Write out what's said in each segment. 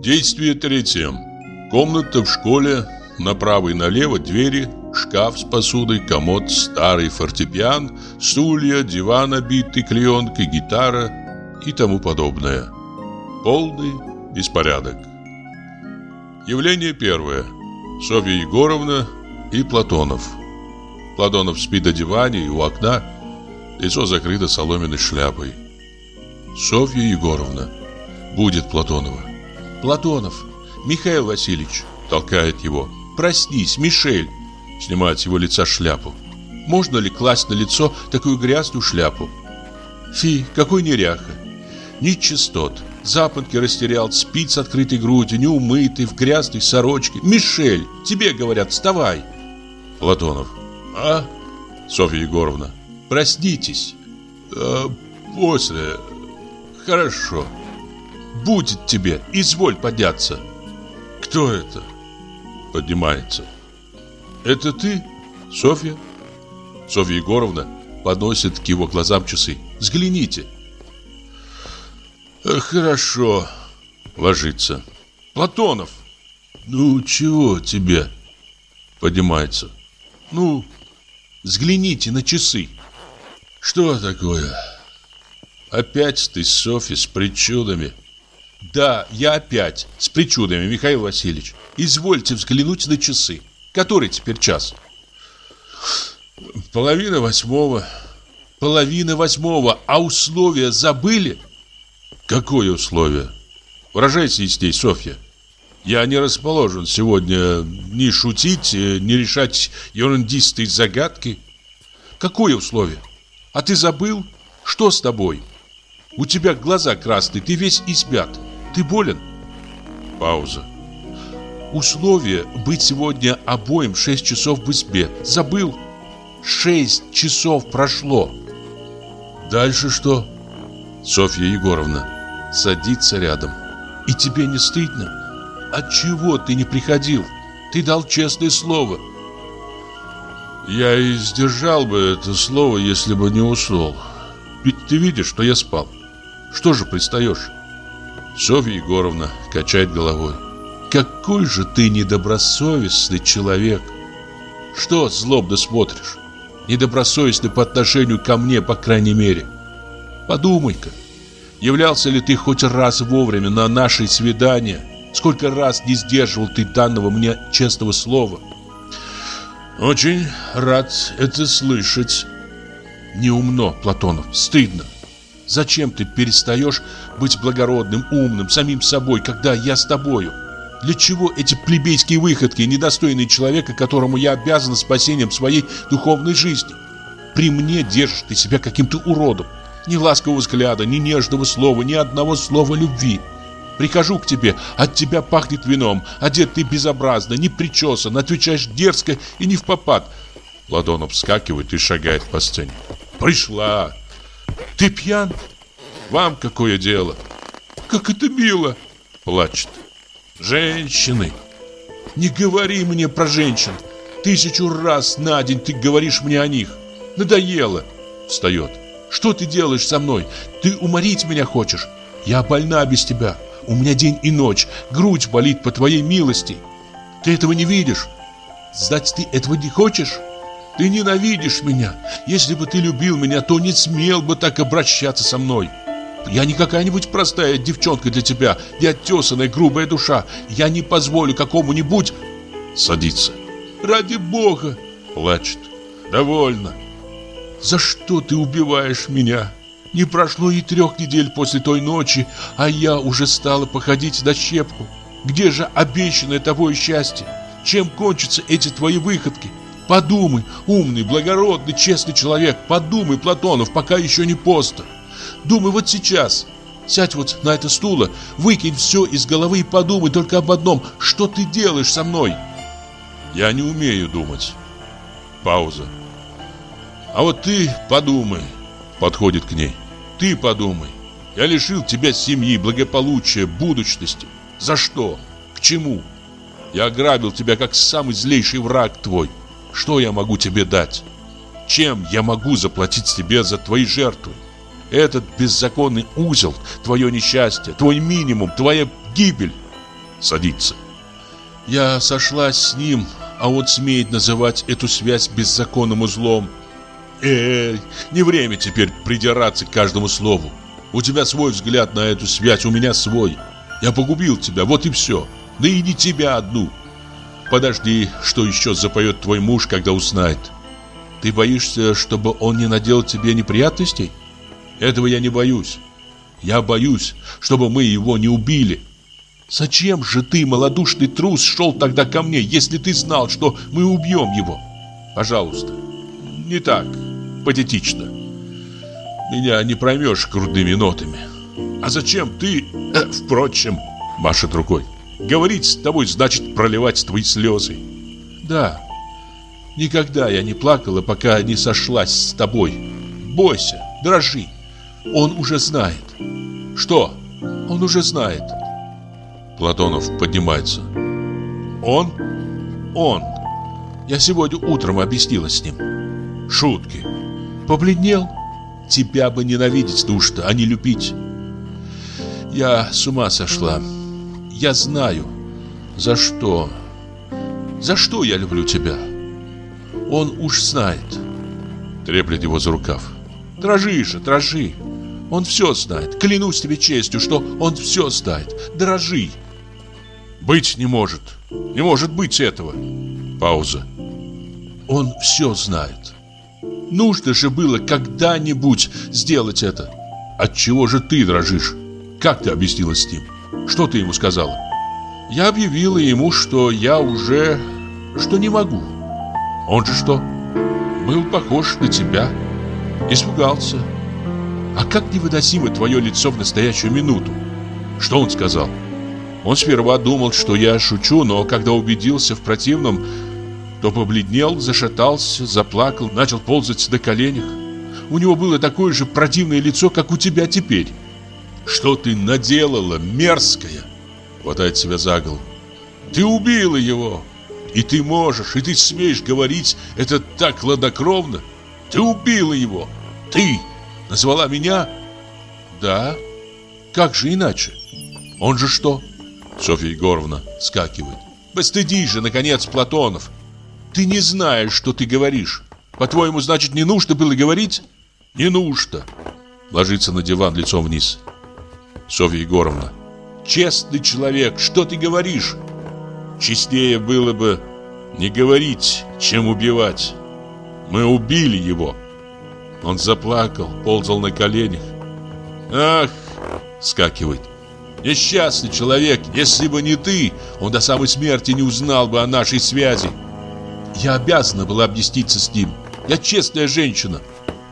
Действие третье. Комната в школе, направо и налево двери, шкаф с посудой, комод, старый фортепиан, стулья, диван, обитый клеенкой, гитара и тому подобное. Полный беспорядок. Явление первое. Софья Егоровна и Платонов. Платонов спит на диване и у окна, лицо закрыто соломенной шляпой. Софья Егоровна. Будет Платонова. Платонов, Михаил Васильевич, толкает его. Проснись, Мишель. Снимает с его лица шляпу. Можно ли класть на лицо такую грязную шляпу? Фи, какой неряха. Ни частот. Запонки растерял, спит с открытой грудью, неумытый, в грязной сорочке. Мишель, тебе говорят, вставай. Платонов. А? Софья Егоровна. Проснитесь. Э, после. Хорошо. Будет тебе, изволь подняться. Кто это? Поднимается. Это ты, Софья? Софья Егоровна подносит к его глазам часы. Взгляните. «Э, хорошо. Ложится. Платонов. Ну, чего тебе? Поднимается. Ну, взгляните на часы. Что такое? Опять ты, Софья, с причудами. Да, я опять с причудами, Михаил Васильевич. Извольте взглянуть на часы. Который теперь час? Половина восьмого. Половина восьмого. А условия забыли? Какое условие? Выражайся ясней, Софья. Я не расположен сегодня ни шутить, ни решать ерундистые загадки. Какое условие? А ты забыл? Что с тобой? У тебя глаза красные, ты весь избят. Ты болен? Пауза. Условие быть сегодня обоим 6 часов в избе. Забыл? 6 часов прошло. Дальше что? Софья Егоровна садится рядом. И тебе не стыдно? Отчего ты не приходил? Ты дал честное слово. Я и сдержал бы это слово, если бы не ушел. Ведь ты видишь, что я спал. Что же пристаешь? Софья Егоровна качает головой. Какой же ты недобросовестный человек. Что злобно смотришь? Недобросовестный по отношению ко мне, по крайней мере. Подумай-ка, являлся ли ты хоть раз вовремя на наши свидания? Сколько раз не сдерживал ты данного мне честного слова? Очень рад это слышать. Неумно, Платонов, стыдно. Зачем ты перестаешь быть благородным, умным, самим собой, когда я с тобою? Для чего эти плебейские выходки, недостойные человека, которому я обязан спасением своей духовной жизни? При мне держишь ты себя каким-то уродом. Ни ласкового взгляда, ни нежного слова, ни одного слова любви. Прихожу к тебе, от тебя пахнет вином, одет ты безобразно, не причесан, отвечаешь дерзко и не в попад. Ладонов вскакивает и шагает по сцене. Пришла, ты пьян? Вам какое дело? Как это мило! Плачет. Женщины. Не говори мне про женщин. Тысячу раз на день ты говоришь мне о них. Надоело. Встает. Что ты делаешь со мной? Ты уморить меня хочешь? Я больна без тебя. У меня день и ночь. Грудь болит по твоей милости. Ты этого не видишь? Знать ты этого не хочешь? Ты ненавидишь меня. Если бы ты любил меня, то не смел бы так обращаться со мной. Я не какая-нибудь простая девчонка для тебя, не оттесанная грубая душа. Я не позволю какому-нибудь... Садится. Ради бога. Плачет. Довольно. За что ты убиваешь меня? Не прошло и трех недель после той ночи, а я уже стала походить на щепку. Где же обещанное тобой счастье? Чем кончатся эти твои выходки? Подумай, умный, благородный, честный человек, подумай, Платонов, пока еще не поздно. Думай вот сейчас. Сядь вот на это стуло, выкинь все из головы и подумай только об одном. Что ты делаешь со мной? Я не умею думать. Пауза. А вот ты подумай. Подходит к ней. Ты подумай. Я лишил тебя семьи, благополучия, будущности. За что? К чему? Я ограбил тебя как самый злейший враг твой. Что я могу тебе дать? Чем я могу заплатить тебе за твои жертвы? Этот беззаконный узел, твое несчастье, твой минимум, твоя гибель. Садится. Я сошлась с ним, а он смеет называть эту связь беззаконным узлом. Эй, не время теперь придираться к каждому слову. У тебя свой взгляд на эту связь, у меня свой. Я погубил тебя, вот и все. Да и не тебя одну. Подожди, что еще запоет твой муж, когда узнает. Ты боишься, чтобы он не наделал тебе неприятностей? Этого я не боюсь. Я боюсь, чтобы мы его не убили. Зачем же ты, малодушный трус, шел тогда ко мне, если ты знал, что мы убьем его? Пожалуйста, не так патетично. Меня не проймешь грудными нотами. А зачем ты, э, впрочем, машет рукой. Говорить с тобой значит проливать твои слезы. Да, никогда я не плакала, пока не сошлась с тобой. Бойся, дрожи. Он уже знает. Что? Он уже знает. Платонов поднимается. Он? Он. Я сегодня утром объяснила с ним. Шутки. Побледнел? Тебя бы ненавидеть нужно, а не любить. Я с ума сошла. Я знаю. За что? За что я люблю тебя? Он уж знает. Треплет его за рукав. Дрожи же, дрожи. Он все знает. Клянусь тебе честью, что он все знает. Дрожи. Быть не может. Не может быть этого. Пауза. Он все знает. Нужно же было когда-нибудь сделать это. От чего же ты дрожишь? Как ты объяснила с ним? Что ты ему сказала? Я объявила ему, что я уже... что не могу. Он же что? Был похож на тебя. Испугался. А как невыносимо твое лицо в настоящую минуту? Что он сказал? Он сперва думал, что я шучу, но когда убедился в противном, то побледнел, зашатался, заплакал, начал ползать на коленях. У него было такое же противное лицо, как у тебя теперь. Что ты наделала, мерзкая? Хватает себя за голову. Ты убила его. И ты можешь, и ты смеешь говорить это так хладнокровно. Ты убила его. Ты назвала меня? Да. Как же иначе? Он же что? Софья Егоровна скакивает. Постыдись же, наконец, Платонов. Ты не знаешь, что ты говоришь. По-твоему, значит, не нужно было говорить? Не нужно. Ложится на диван лицом вниз. Софья Егоровна. Честный человек, что ты говоришь? Честнее было бы не говорить, чем убивать. Мы убили его. Он заплакал, ползал на коленях. Ах, скакивает. Несчастный человек, если бы не ты, он до самой смерти не узнал бы о нашей связи. Я обязана была объясниться с ним. Я честная женщина.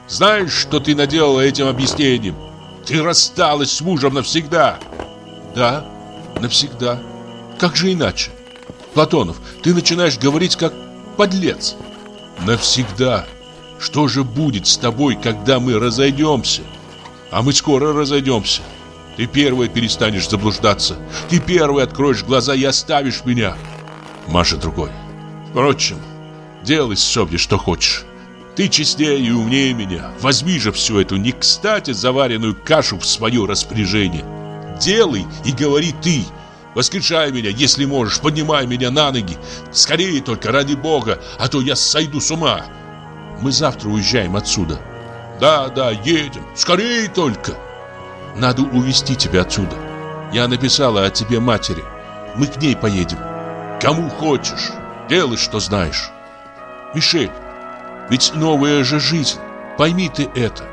Знаешь, что ты наделала этим объяснением? Ты рассталась с мужем навсегда. Да, навсегда. Как же иначе? Платонов, ты начинаешь говорить как подлец. Навсегда. Что же будет с тобой, когда мы разойдемся? А мы скоро разойдемся. Ты первая перестанешь заблуждаться. Ты первая откроешь глаза и оставишь меня. Маша другой. Впрочем, делай с собой что хочешь. Ты честнее и умнее меня. Возьми же всю эту не кстати заваренную кашу в свое распоряжение. Делай и говори ты. Воскрешай меня, если можешь, поднимай меня на ноги. Скорее только, ради Бога, а то я сойду с ума. Мы завтра уезжаем отсюда. Да, да, едем. Скорее только. Надо увезти тебя отсюда. Я написала о тебе матери. Мы к ней поедем. Кому хочешь. Делай, что знаешь. Мишель, ведь новая же жизнь. Пойми ты это.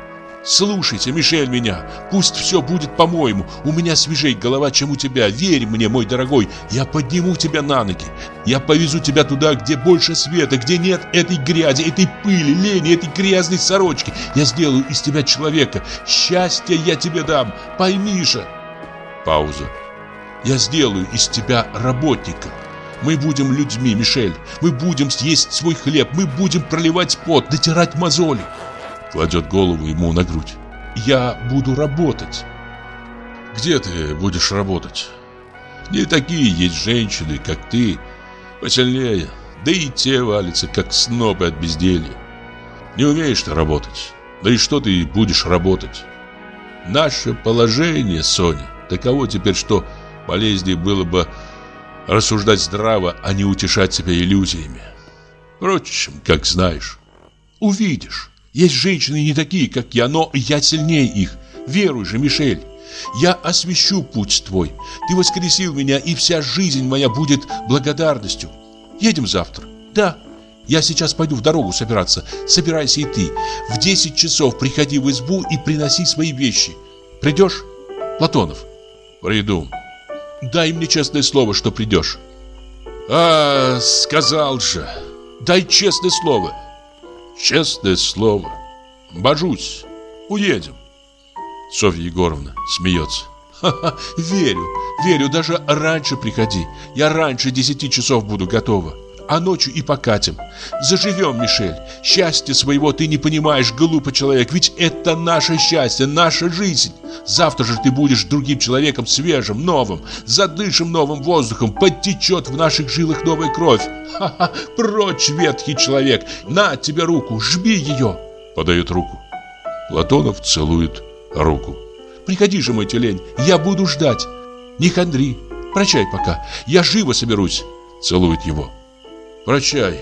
Слушайте, Мишель, меня. Пусть все будет по-моему. У меня свежей голова, чем у тебя. Верь мне, мой дорогой. Я подниму тебя на ноги. Я повезу тебя туда, где больше света, где нет этой грязи, этой пыли, лени, этой грязной сорочки. Я сделаю из тебя человека. Счастье я тебе дам. Пойми же. Пауза. Я сделаю из тебя работника. Мы будем людьми, Мишель. Мы будем съесть свой хлеб. Мы будем проливать пот, натирать мозоли. Кладет голову ему на грудь. Я буду работать. Где ты будешь работать? Не такие есть женщины, как ты, посильнее. Да и те валятся, как снопы от безделья. Не умеешь ты работать. Да и что ты будешь работать? Наше положение, Соня, таково теперь, что полезнее было бы Рассуждать здраво, а не утешать себя иллюзиями. Впрочем, как знаешь. Увидишь. Есть женщины не такие, как я, но я сильнее их. Веруй же, Мишель. Я освящу путь твой. Ты воскресил меня, и вся жизнь моя будет благодарностью. Едем завтра. Да, я сейчас пойду в дорогу собираться. Собирайся и ты. В 10 часов приходи в избу и приноси свои вещи. Придешь? Платонов. Приду. Дай мне честное слово, что придешь. А, сказал же. Дай честное слово. Честное слово. Божусь. Уедем. Софья Егоровна смеется. Ха-ха, верю, верю, даже раньше приходи. Я раньше десяти часов буду готова а ночью и покатим. Заживем, Мишель. Счастье своего ты не понимаешь, глупый человек, ведь это наше счастье, наша жизнь. Завтра же ты будешь другим человеком, свежим, новым, задышим новым воздухом, подтечет в наших жилах новая кровь. Ха-ха, прочь, ветхий человек, на тебе руку, жми ее. Подает руку. Платонов целует руку. Приходи же, мой тюлень, я буду ждать. Не хандри, прощай пока, я живо соберусь. Целует его. Прощай.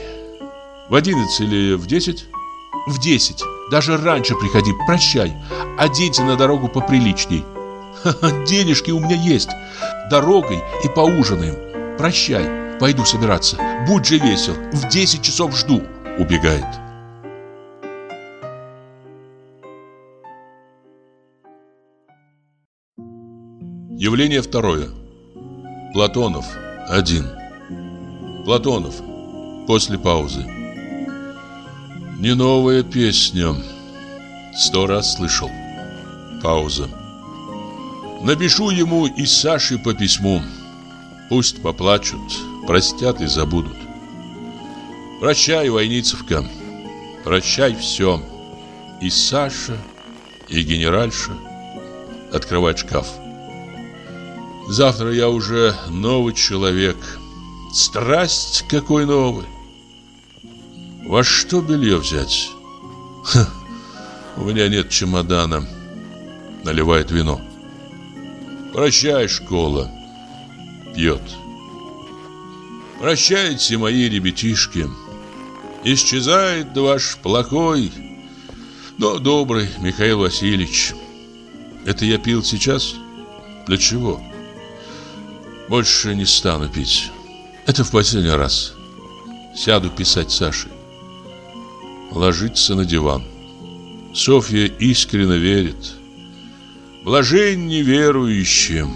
В одиннадцать или в десять? В десять. Даже раньше приходи, прощай. Оденься на дорогу поприличней. Ха -ха, денежки у меня есть. Дорогой и поужинаем. Прощай. Пойду собираться. Будь же весел. В десять часов жду. Убегает. Явление второе. Платонов. Один. Платонов. После паузы. Не новая песня. Сто раз слышал. Пауза. Напишу ему и Саше по письму. Пусть поплачут, простят и забудут. Прощай, Войницевка. Прощай все. И Саша, и генеральша. Открывать шкаф. Завтра я уже новый человек. Страсть какой новый. Во что белье взять? Ха, у меня нет чемодана. Наливает вино. Прощай, школа. Пьет. Прощайте, мои ребятишки. Исчезает ваш плохой, но добрый Михаил Васильевич. Это я пил сейчас? Для чего? Больше не стану пить. Это в последний раз. Сяду писать Саше ложится на диван. Софья искренне верит. Блажень неверующим.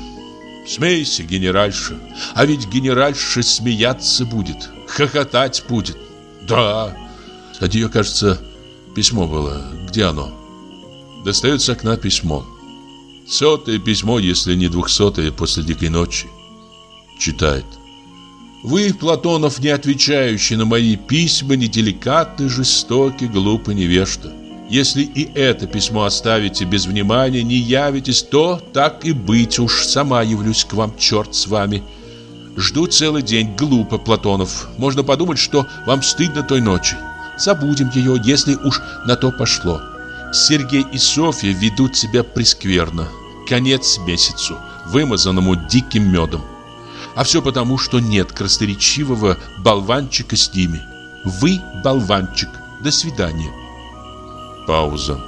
Смейся, генеральша. А ведь генеральша смеяться будет, хохотать будет. Да. От ее, кажется, письмо было. Где оно? Достает с окна письмо. Сотое письмо, если не двухсотое после дикой ночи. Читает. Вы, Платонов, не отвечающий на мои письма, неделикатный, жестокий, глупый невежда. Если и это письмо оставите без внимания, не явитесь, то так и быть уж, сама явлюсь к вам, черт с вами. Жду целый день, глупо, Платонов. Можно подумать, что вам стыдно той ночи. Забудем ее, если уж на то пошло. Сергей и Софья ведут себя прескверно. Конец месяцу, вымазанному диким медом. А все потому, что нет красноречивого болванчика с ними. Вы болванчик. До свидания. Пауза.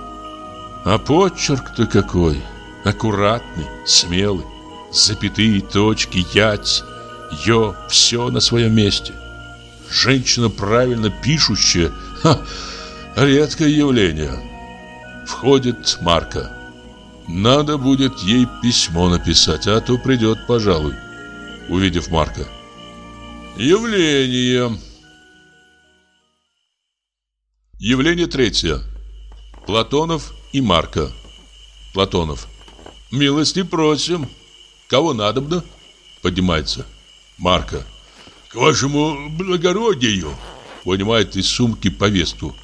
А почерк-то какой. Аккуратный, смелый. Запятые точки, ять, ё, все на своем месте. Женщина правильно пишущая. Ха, редкое явление. Входит Марка. Надо будет ей письмо написать, а то придет, пожалуй увидев Марка. Явление. Явление третье. Платонов и Марка. Платонов. Милости просим. Кого надобно? Поднимается. Марка. К вашему благородию. Вынимает из сумки повестку.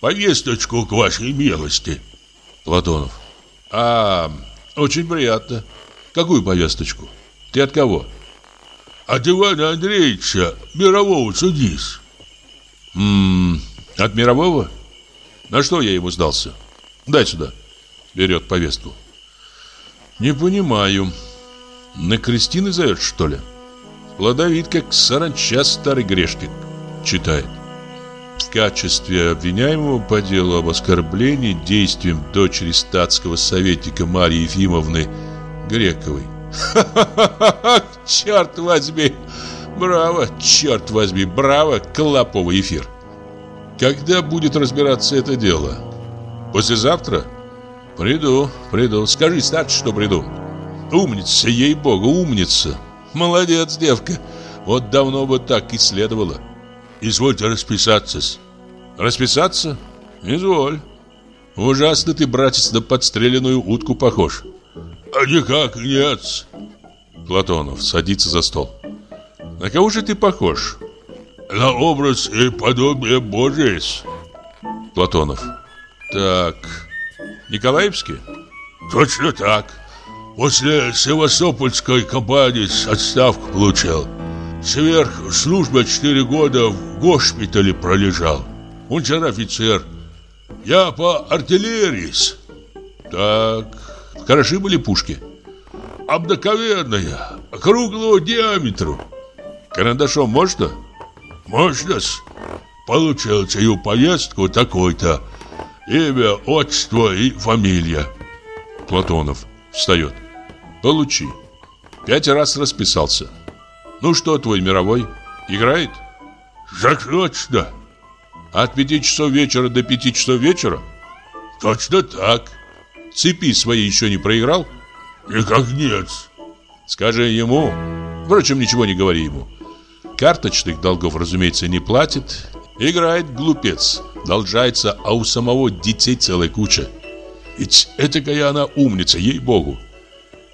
Повесточку к вашей милости. Платонов. А, очень приятно. Какую повесточку? Ты от кого? От Ивана Андреевича, мирового судись. Ммм, от мирового? На что я ему сдался? Дай сюда. Берет повестку. Не понимаю. На Кристины зовет, что ли? Плодовит, как саранча старый грешник. Читает. В качестве обвиняемого по делу об оскорблении действием дочери статского советника Марии Ефимовны Грековой. Ха-ха-ха! Черт возьми! Браво, черт возьми, браво, клоповый эфир! Когда будет разбираться это дело? Послезавтра? Приду, приду. Скажи, старше, что приду. Умница, ей-богу, умница. Молодец, девка. Вот давно бы так и следовало. Извольте расписаться. Расписаться? Изволь. Ужасно ты, братец, на подстреленную утку похож. А никак нет. Платонов садится за стол. На кого же ты похож? На образ и подобие Божие. Платонов. Так. Николаевский? Точно так. После Севастопольской кампании отставку получил. Сверх службы четыре года в госпитале пролежал. Унтер-офицер. Я по артиллерии. Так, хороши были пушки? Обыкновенная, круглого диаметра. Карандашом можно? Можно-с. Получил сию повестку такой-то. Имя, отчество и фамилия. Платонов встает. Получи. Пять раз расписался. Ну что твой мировой? Играет? Так точно. От пяти часов вечера до пяти часов вечера? Точно так. Цепи свои еще не проиграл? Никак нет. Скажи ему. Впрочем, ничего не говори ему. Карточных долгов, разумеется, не платит. Играет глупец. Должается, а у самого детей целая куча. Ведь этакая она умница, ей-богу.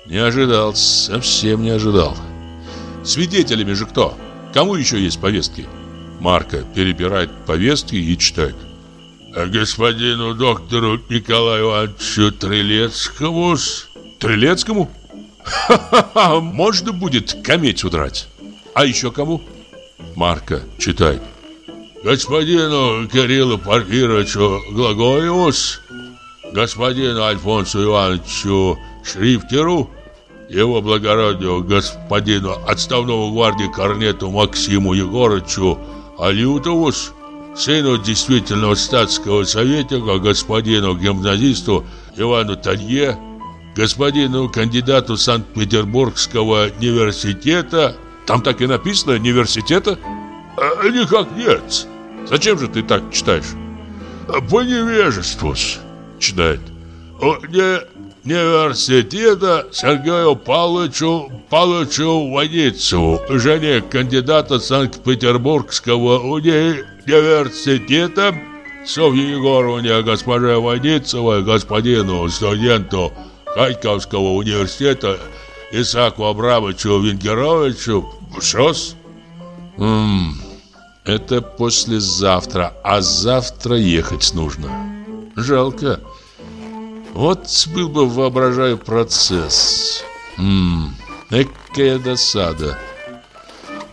Не ожидал, совсем не ожидал. Свидетелями же кто? Кому еще есть повестки? Марка перебирает повестки и читает. А господину доктору Николаю Ивановичу Трелецкому Трелецкому? Ха-ха-ха, можно будет кометь удрать. А еще кому? Марка читает. Господину Кириллу Порфировичу Глаголевус, господину Альфонсу Ивановичу Шрифтеру, его благородию господину отставного гвардии корнету Максиму Егорычу Алютову, сыну действительного статского советника, господину гимназисту Ивану Талье, господину кандидату Санкт-Петербургского университета. Там так и написано «университета»? А, никак нет. Зачем же ты так читаешь? По невежеству, читает. Не университета Сергею Павловичу Павловичу Ваницеву, жене кандидата Санкт-Петербургского университета Софье Егоровне, госпоже Ваницевой, господину студенту Харьковского университета Исааку Абрамовичу Венгеровичу. Шос? Ммм, это послезавтра, а завтра ехать нужно. Жалко. Вот был бы, воображаю, процесс. Ммм, экая досада.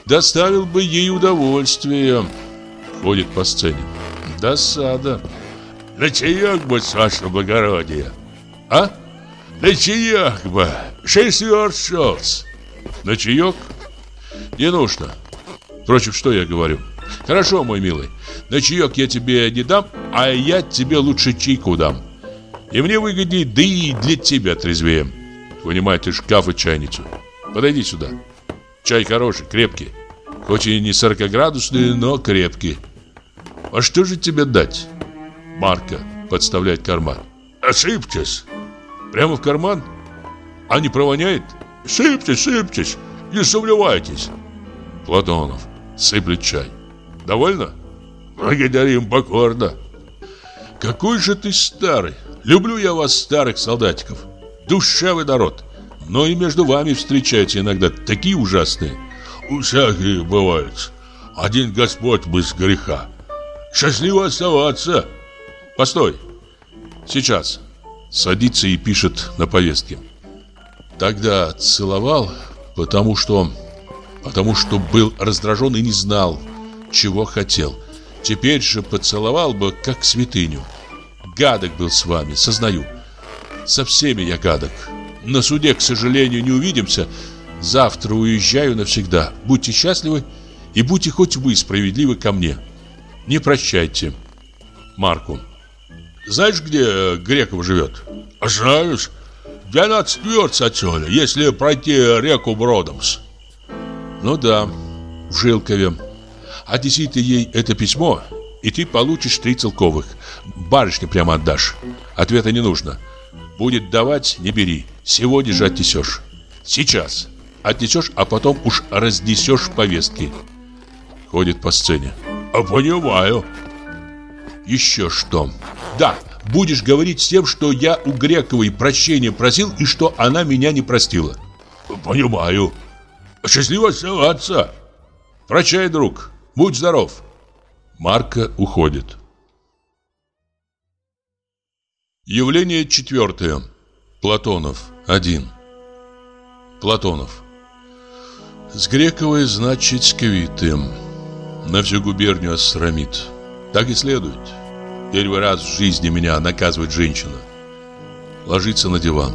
Доставил бы ей удовольствие. Ходит по сцене. Досада. На чаек бы, с вашего благородия. А? На чаек бы. Шесть верст. На чаек? Не нужно. Впрочем, что я говорю? Хорошо, мой милый. На чаек я тебе не дам, а я тебе лучше чайку дам. И мне выгоднее, да и для тебя трезвее. Вынимает из шкафа чайницу. Подойди сюда. Чай хороший, крепкий. Хоть и не 40-градусный, но крепкий. А что же тебе дать? Марка подставляет карман. Осыпьтесь. Прямо в карман? А не провоняет? Сыпьтесь, сыпьтесь. Не сомневайтесь. Платонов сыплет чай. Довольно? Благодарим покорно. Какой же ты старый. Люблю я вас, старых солдатиков. Душевый народ. Но и между вами встречаются иногда такие ужасные. Всякие бывают. Один Господь без греха. Счастливо оставаться. Постой. Сейчас. Садится и пишет на повестке. Тогда целовал, потому что... Потому что был раздражен и не знал, чего хотел. Теперь же поцеловал бы, как святыню. Гадок был с вами, сознаю. Со всеми я гадок. На суде, к сожалению, не увидимся. Завтра уезжаю навсегда. Будьте счастливы и будьте хоть вы справедливы ко мне. Не прощайте. Марку. Знаешь, где Греков живет? Знаешь, 12 верст отсюда, если пройти реку Бродомс. Ну да, в Жилкове. Отнеси ты ей это письмо, и ты получишь три целковых. Барышне прямо отдашь. Ответа не нужно. Будет давать, не бери. Сегодня же отнесешь. Сейчас. Отнесешь, а потом уж разнесешь повестки. Ходит по сцене. Понимаю. Еще что? Да, будешь говорить всем, что я у Грековой прощения просил и что она меня не простила. Понимаю. Счастливо оставаться. Прощай, друг. Будь здоров. Марка уходит. Явление четвертое. Платонов. Один. Платонов. С Грековой, значит, с квитым. На всю губернию осрамит. Так и следует. Первый раз в жизни меня наказывает женщина. Ложится на диван.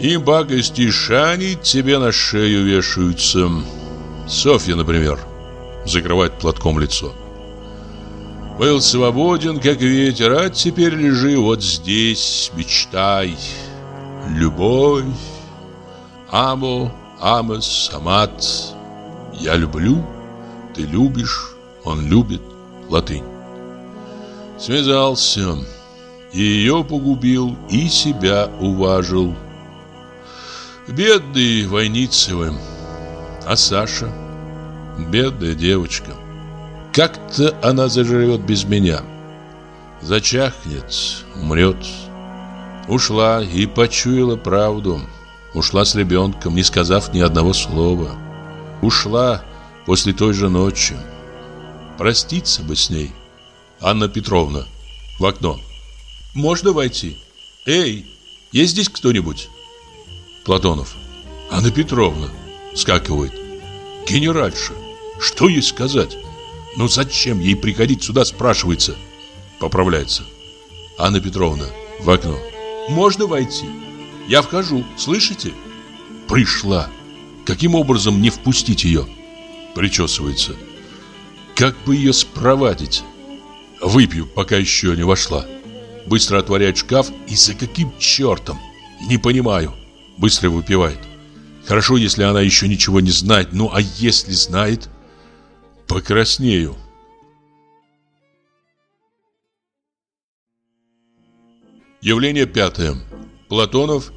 И багости шани тебе на шею вешаются. Софья, например, закрывает платком лицо. Был свободен, как ветер, а теперь лежи вот здесь, мечтай. Любовь, амо, амос, амат. Я люблю, ты любишь, он любит, латынь. Связался, ее погубил, и себя уважил. Бедный Войницевым, а Саша, бедная девочка. Как-то она заживет без меня. Зачахнет, умрет. Ушла и почуяла правду. Ушла с ребенком, не сказав ни одного слова. Ушла после той же ночи. Проститься бы с ней. Анна Петровна. В окно. Можно войти? Эй, есть здесь кто-нибудь? Платонов. Анна Петровна. Скакивает. Генеральша. Что ей сказать? Ну зачем ей приходить сюда, спрашивается? Поправляется. Анна Петровна. В окно. Можно войти? Я вхожу, слышите? Пришла. Каким образом не впустить ее? Причесывается. Как бы ее спровадить? Выпью, пока еще не вошла. Быстро отворяет шкаф и за каким чертом? Не понимаю. Быстро выпивает. Хорошо, если она еще ничего не знает. Ну, а если знает? Покраснею. Явление пятое. Платонов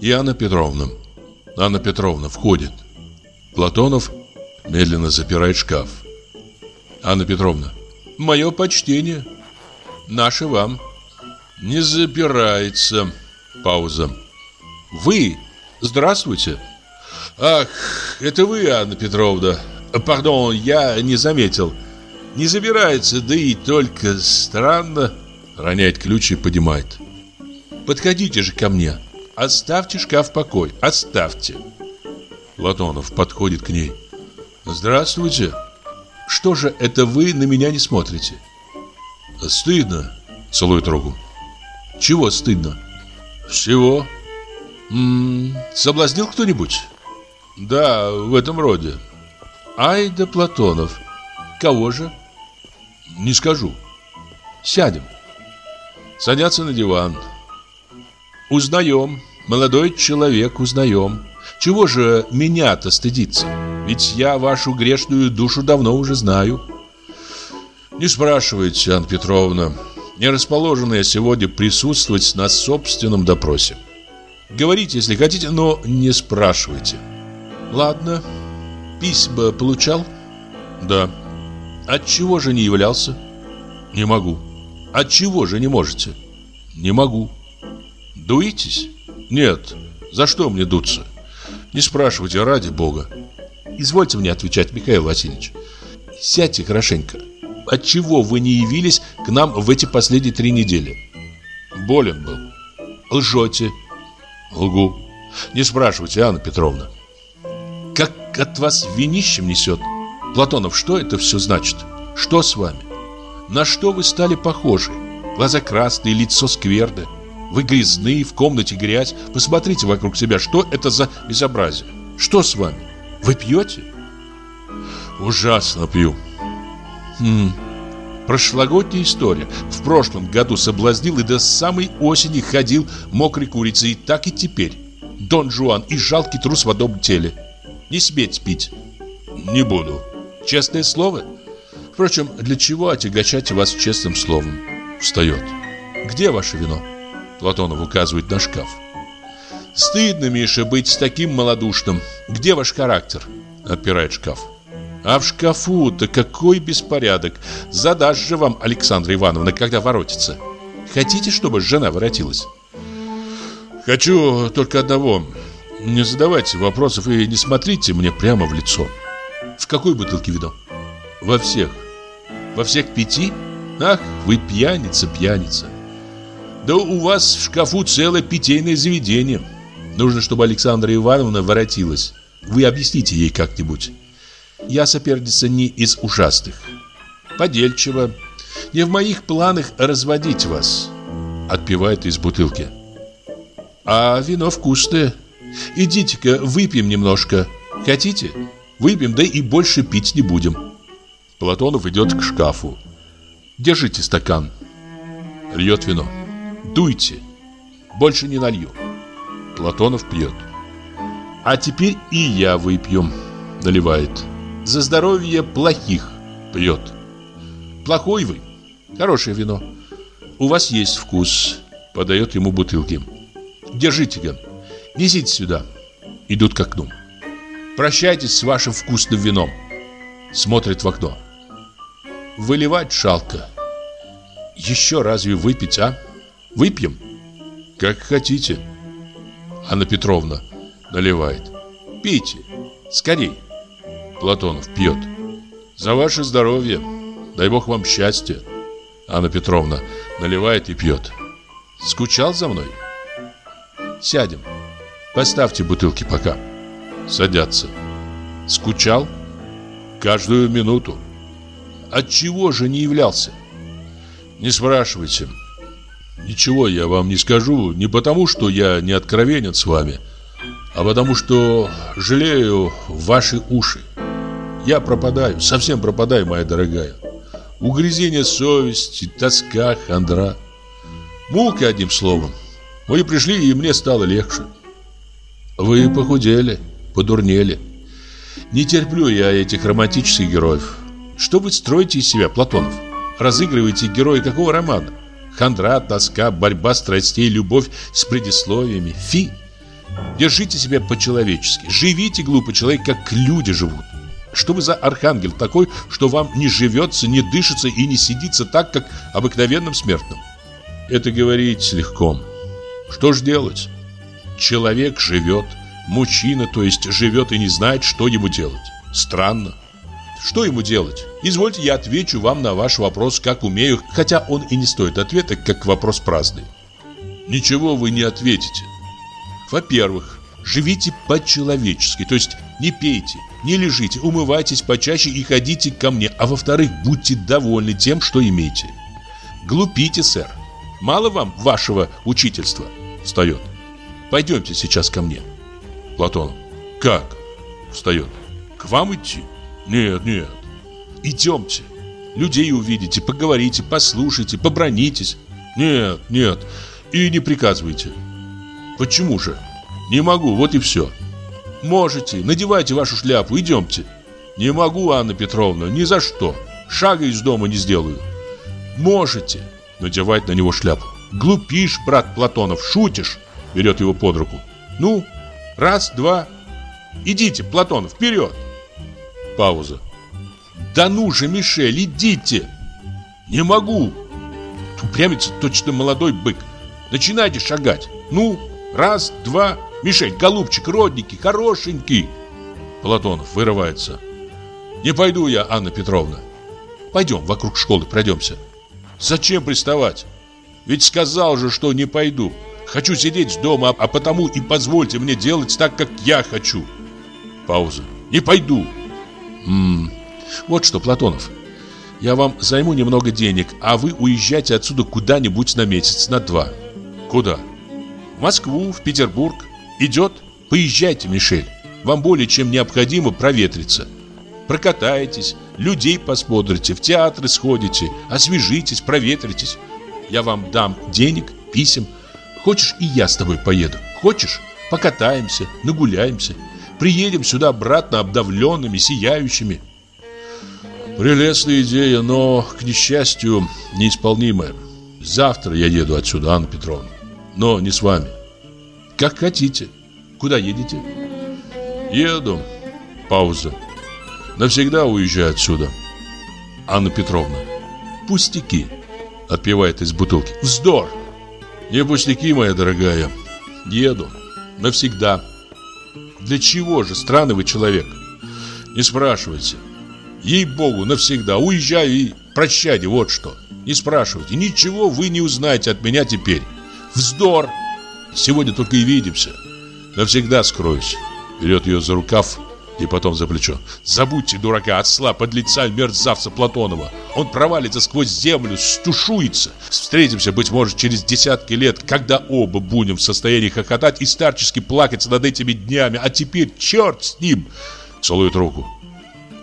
и Анна Петровна. Анна Петровна входит. Платонов медленно запирает шкаф. Анна Петровна. Мое почтение. Наше вам. Не запирается. Пауза. Вы? Здравствуйте. Ах, это вы, Анна Петровна. Пардон, я не заметил. Не забирается, да и только странно. Роняет ключ и поднимает. Подходите же ко мне. Оставьте шкаф в покой. Оставьте. Платонов подходит к ней. Здравствуйте. Что же это вы на меня не смотрите? Стыдно. Целует руку. Чего стыдно? Всего. М -м, соблазнил кто-нибудь? Да, в этом роде. Ай да Платонов. Кого же? Не скажу. Сядем. Садятся на диван. Узнаем. Молодой человек, узнаем. Чего же меня-то стыдиться? Ведь я вашу грешную душу давно уже знаю. Не спрашивайте, Анна Петровна. Не расположена я сегодня присутствовать на собственном допросе. Говорите, если хотите, но не спрашивайте. Ладно. Письма получал? Да. От чего же не являлся? Не могу. От чего же не можете? Не могу. Дуетесь? Нет. За что мне дуться? Не спрашивайте, ради бога. Извольте мне отвечать, Михаил Васильевич. Сядьте хорошенько. От чего вы не явились к нам в эти последние три недели? Болен был. Лжете. Лгу. Не спрашивайте, Анна Петровна. Как от вас винищем несет. Платонов, что это все значит? Что с вами? На что вы стали похожи? Глаза красные, лицо скверное. Вы грязны, в комнате грязь. Посмотрите вокруг себя, что это за безобразие? Что с вами? Вы пьете? Ужасно пью. Хм. Прошлогодняя история. В прошлом году соблазнил и до самой осени ходил мокрой курицей. И так и теперь. Дон Жуан и жалкий трус в одном теле. Не сметь пить. Не буду. Честное слово? Впрочем, для чего отягощать вас честным словом? Встает. Где ваше вино? Платонов указывает на шкаф. Стыдно, Миша, быть с таким малодушным. Где ваш характер? Отпирает шкаф. А в шкафу-то какой беспорядок. Задашь же вам, Александра Ивановна, когда воротится. Хотите, чтобы жена воротилась? Хочу только одного. Не задавайте вопросов и не смотрите мне прямо в лицо. В какой бутылке вино? Во всех. Во всех пяти? Ах, вы пьяница, пьяница. Да у вас в шкафу целое питейное заведение. Нужно, чтобы Александра Ивановна воротилась. Вы объясните ей как-нибудь. Я соперница не из ужасных. Подельчиво. Не в моих планах разводить вас. Отпивает из бутылки. А вино вкусное. Идите-ка, выпьем немножко. Хотите? Выпьем, да и больше пить не будем. Платонов идет к шкафу. Держите стакан. Льет вино. Дуйте. Больше не налью. Платонов пьет. А теперь и я выпью. Наливает. За здоровье плохих пьет. Плохой вы. Хорошее вино. У вас есть вкус. Подает ему бутылки. Держите-ка. Несите сюда. Идут к окну. Прощайтесь с вашим вкусным вином. Смотрит в окно. Выливать шалко. Еще разве выпить, а? Выпьем? Как хотите. Анна Петровна наливает. Пейте. Скорей. Платонов пьет. За ваше здоровье. Дай бог вам счастья. Анна Петровна наливает и пьет. Скучал за мной? Сядем. Поставьте бутылки пока. Садятся. Скучал? Каждую минуту. От чего же не являлся? Не спрашивайте. Ничего я вам не скажу, не потому, что я не откровенен с вами, а потому, что жалею ваши уши. Я пропадаю, совсем пропадаю, моя дорогая. Угрызение совести, тоска, хандра. Мука, одним словом. Мы пришли, и мне стало легче. Вы похудели, подурнели. Не терплю я этих романтических героев. Что вы строите из себя, Платонов? Разыгрываете героя какого романа? Хандра, тоска, борьба страстей, любовь с предисловиями. Фи! Держите себя по-человечески. Живите, глупый человек, как люди живут. Что вы за архангел такой, что вам не живется, не дышится и не сидится так, как обыкновенным смертным? Это говорить легко. Что ж делать? Человек живет, мужчина, то есть живет и не знает, что ему делать. Странно. Что ему делать? Извольте, я отвечу вам на ваш вопрос, как умею, хотя он и не стоит ответа, как вопрос праздный. Ничего вы не ответите. Во-первых, живите по-человечески, то есть не пейте, не лежите, умывайтесь почаще и ходите ко мне, а во-вторых, будьте довольны тем, что имеете. Глупите, сэр. Мало вам вашего учительства? Встает. Пойдемте сейчас ко мне. Платон. Как? Встает. К вам идти? Нет, нет. Идемте. Людей увидите, поговорите, послушайте, побронитесь. Нет, нет. И не приказывайте. Почему же? Не могу, вот и все. Можете, надевайте вашу шляпу, идемте. Не могу, Анна Петровна, ни за что. Шага из дома не сделаю. Можете. Надевать на него шляпу. Глупишь, брат Платонов, шутишь. Берет его под руку. Ну, раз, два. Идите, Платонов, вперед. Пауза. Да ну же, Мишель, идите. Не могу. Упрямится точно молодой бык. Начинайте шагать. Ну, раз, два. Мишель, голубчик, родненький, хорошенький. Платонов вырывается. Не пойду я, Анна Петровна. Пойдем вокруг школы пройдемся. Зачем приставать? Ведь сказал же, что не пойду. Хочу сидеть дома, а потому и позвольте мне делать так, как я хочу. Пауза. Не пойду. М вот что, Платонов. Я вам займу немного денег, а вы уезжайте отсюда куда-нибудь на месяц, на два. Куда? В Москву, в Петербург. Идет? Поезжайте, Мишель. Вам более чем необходимо проветриться. Прокатаетесь, людей посмотрите, в театры сходите, освежитесь, проветритесь. Я вам дам денег, писем. Хочешь, и я с тобой поеду. Хочешь, покатаемся, нагуляемся. Приедем сюда обратно обдавленными, сияющими. Прелестная идея, но, к несчастью, неисполнимая. Завтра я еду отсюда, Анна Петровна. Но не с вами. Как хотите. Куда едете? Еду. Пауза. Навсегда уезжаю отсюда. Анна Петровна. Пустяки. Отпивает из бутылки. Вздор. Не пустяки, моя дорогая. Еду. Навсегда. Для чего же, странный вы человек? Не спрашивайте. Ей-богу, навсегда. Уезжаю и прощайте, вот что. Не спрашивайте. Ничего вы не узнаете от меня теперь. Вздор. Сегодня только и видимся. Навсегда скроюсь. Берет ее за рукав и потом за плечо. Забудьте дурака, отсла, подлеца, мерзавца Платонова. Он провалится сквозь землю, стушуется. Встретимся, быть может, через десятки лет, когда оба будем в состоянии хохотать и старчески плакать над этими днями. А теперь черт с ним. Целует руку.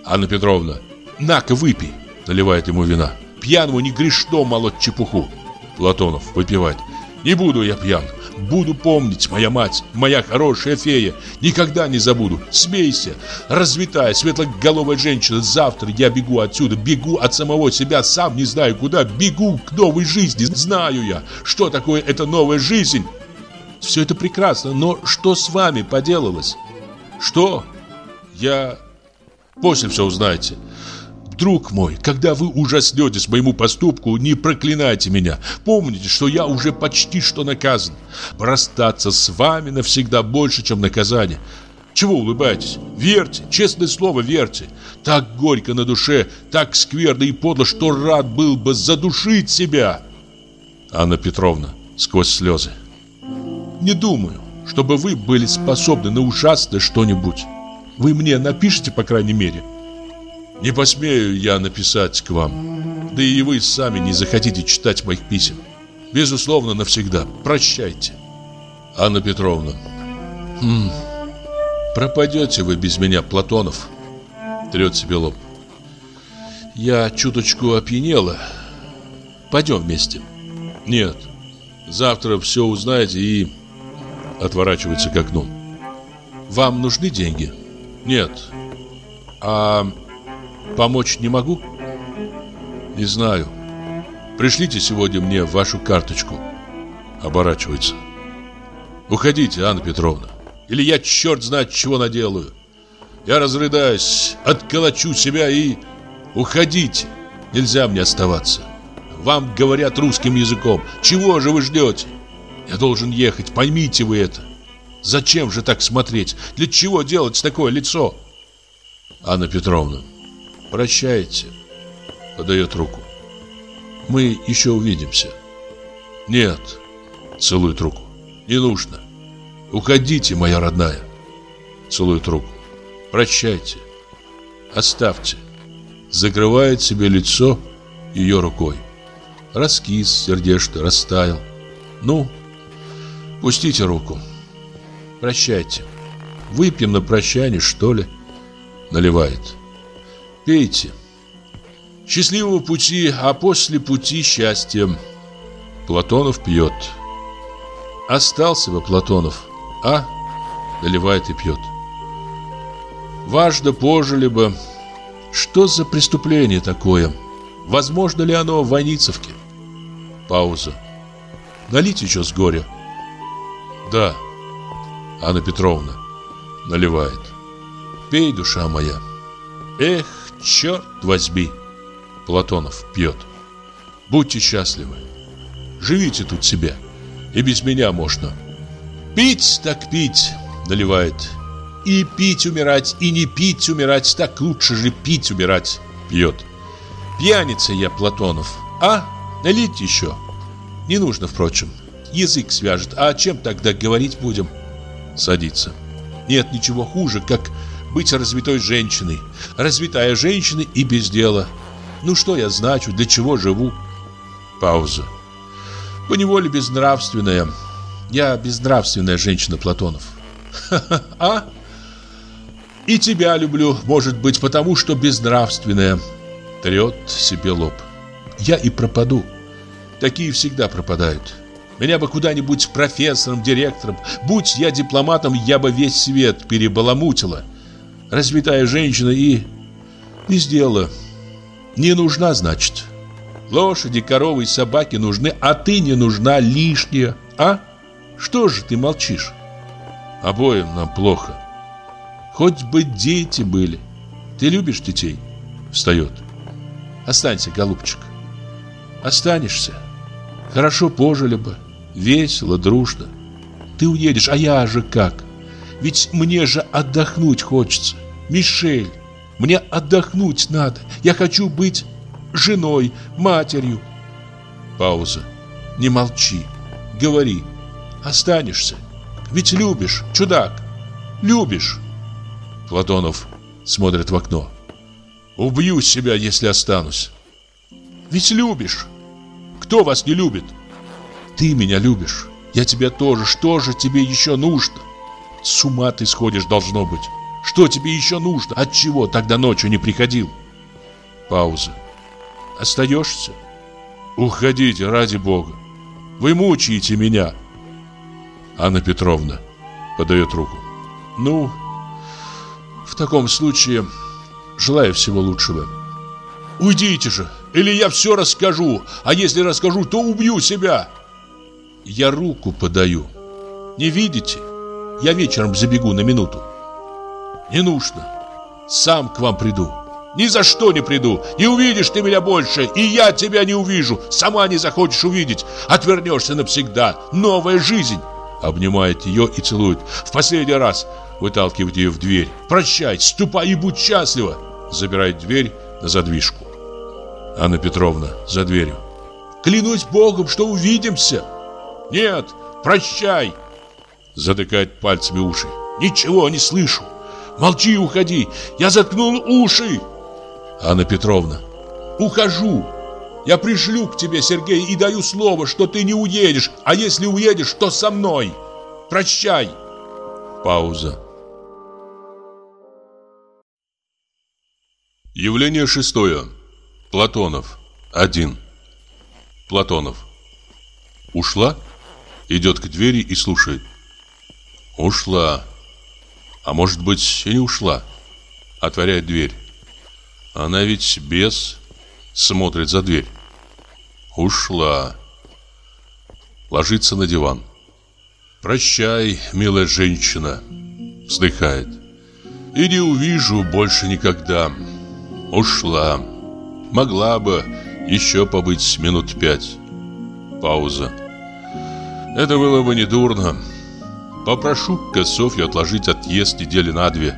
Анна Петровна, на-ка выпей. Наливает ему вина. Пьяному не грешно молоть чепуху. Платонов выпивает. Не буду я пьян. Буду помнить, моя мать, моя хорошая фея. Никогда не забуду. Смейся. Развитая, светлоголовая женщина. Завтра я бегу отсюда. Бегу от самого себя. Сам не знаю куда. Бегу к новой жизни. Знаю я, что такое эта новая жизнь. Все это прекрасно, но что с вами поделалось? Что? Я... После все узнаете. Друг мой, когда вы ужаснетесь моему поступку, не проклинайте меня. Помните, что я уже почти что наказан. Расстаться с вами навсегда больше, чем наказание. Чего улыбаетесь? Верьте, честное слово, верьте. Так горько на душе, так скверно и подло, что рад был бы задушить себя. Анна Петровна сквозь слезы. Не думаю, чтобы вы были способны на ужасное что-нибудь. Вы мне напишите, по крайней мере. Не посмею я написать к вам. Да и вы сами не захотите читать моих писем. Безусловно, навсегда. Прощайте. Анна Петровна. Хм. Пропадете вы без меня, Платонов. Трет себе лоб. Я чуточку опьянела. Пойдем вместе. Нет. Завтра все узнаете и... Отворачивается к окну. Вам нужны деньги? Нет. А Помочь не могу? Не знаю. Пришлите сегодня мне вашу карточку. Оборачивается. Уходите, Анна Петровна. Или я черт знает чего наделаю. Я разрыдаюсь, отколочу себя и... Уходите. Нельзя мне оставаться. Вам говорят русским языком. Чего же вы ждете? Я должен ехать, поймите вы это. Зачем же так смотреть? Для чего делать такое лицо? Анна Петровна, Прощайте. Подает руку. Мы еще увидимся. Нет. Целует руку. Не нужно. Уходите, моя родная. Целует руку. Прощайте. Оставьте. Закрывает себе лицо ее рукой. Раскис, сердечно растаял. Ну, пустите руку. Прощайте. Выпьем на прощание, что ли? Наливает. Пейте. Счастливого пути, а после пути счастья. Платонов пьет. Остался бы Платонов, а? Наливает и пьет. Важно пожили бы. Что за преступление такое? Возможно ли оно в Войницевке? Пауза. Налить еще с горя? Да. Анна Петровна наливает. Пей, душа моя. Эх, Черт возьми! Платонов пьет. Будьте счастливы. Живите тут себе. И без меня можно. Пить так пить, наливает. И пить умирать, и не пить умирать, так лучше же пить умирать. Пьет. Пьяница я, Платонов. А? Налить еще? Не нужно, впрочем. Язык свяжет. А чем тогда говорить будем? Садится. Нет ничего хуже, как быть развитой женщиной. Развитая женщина и без дела. Ну что я значу, для чего живу? Пауза. Поневоле безнравственная. Я безнравственная женщина, Платонов. А? И тебя люблю, может быть, потому что безнравственная. Трет себе лоб. Я и пропаду. Такие всегда пропадают. Меня бы куда-нибудь профессором, директором. Будь я дипломатом, я бы весь свет перебаламутила. Развитая женщина и... Не сделала. Не нужна, значит. Лошади, коровы и собаки нужны, а ты не нужна лишняя, а? Что же ты молчишь? Обоим нам плохо. Хоть бы дети были. Ты любишь детей? Встает. Останься, голубчик. Останешься. Хорошо пожили бы. Весело, дружно. Ты уедешь, а я же как? Ведь мне же отдохнуть хочется. Мишель, мне отдохнуть надо. Я хочу быть женой, матерью. Пауза. Не молчи. Говори. Останешься. Ведь любишь, чудак. Любишь. Платонов смотрит в окно. Убью себя, если останусь. Ведь любишь. Кто вас не любит? Ты меня любишь. Я тебя тоже. Что же тебе еще нужно? С ума ты сходишь, должно быть. Что тебе еще нужно? От чего тогда ночью не приходил? Пауза. Остаешься? Уходите, ради бога. Вы мучаете меня. Анна Петровна подает руку. Ну, в таком случае желаю всего лучшего. Уйдите же, или я все расскажу, а если расскажу, то убью себя. Я руку подаю. Не видите? Я вечером забегу на минуту. Не нужно. Сам к вам приду. Ни за что не приду. Не увидишь ты меня больше, и я тебя не увижу. Сама не захочешь увидеть. Отвернешься навсегда. Новая жизнь. Обнимает ее и целует. В последний раз выталкивает ее в дверь. Прощай, ступай и будь счастлива. Забирает дверь на задвижку. Анна Петровна за дверью. Клянусь Богом, что увидимся. Нет, прощай. Затыкает пальцами уши. Ничего не слышу. Молчи и уходи. Я заткнул уши. Анна Петровна. Ухожу. Я пришлю к тебе, Сергей, и даю слово, что ты не уедешь. А если уедешь, то со мной. Прощай. Пауза. Явление шестое. Платонов. Один. Платонов. Ушла? Идет к двери и слушает. Ушла. А может быть и не ушла. Отворяет дверь. Она ведь без... Смотрит за дверь. Ушла. Ложится на диван. Прощай, милая женщина. Вздыхает. И не увижу больше никогда. Ушла. Могла бы еще побыть минут пять. Пауза. Это было бы не дурно. Попрошу-ка Софью отложить отъезд недели на две,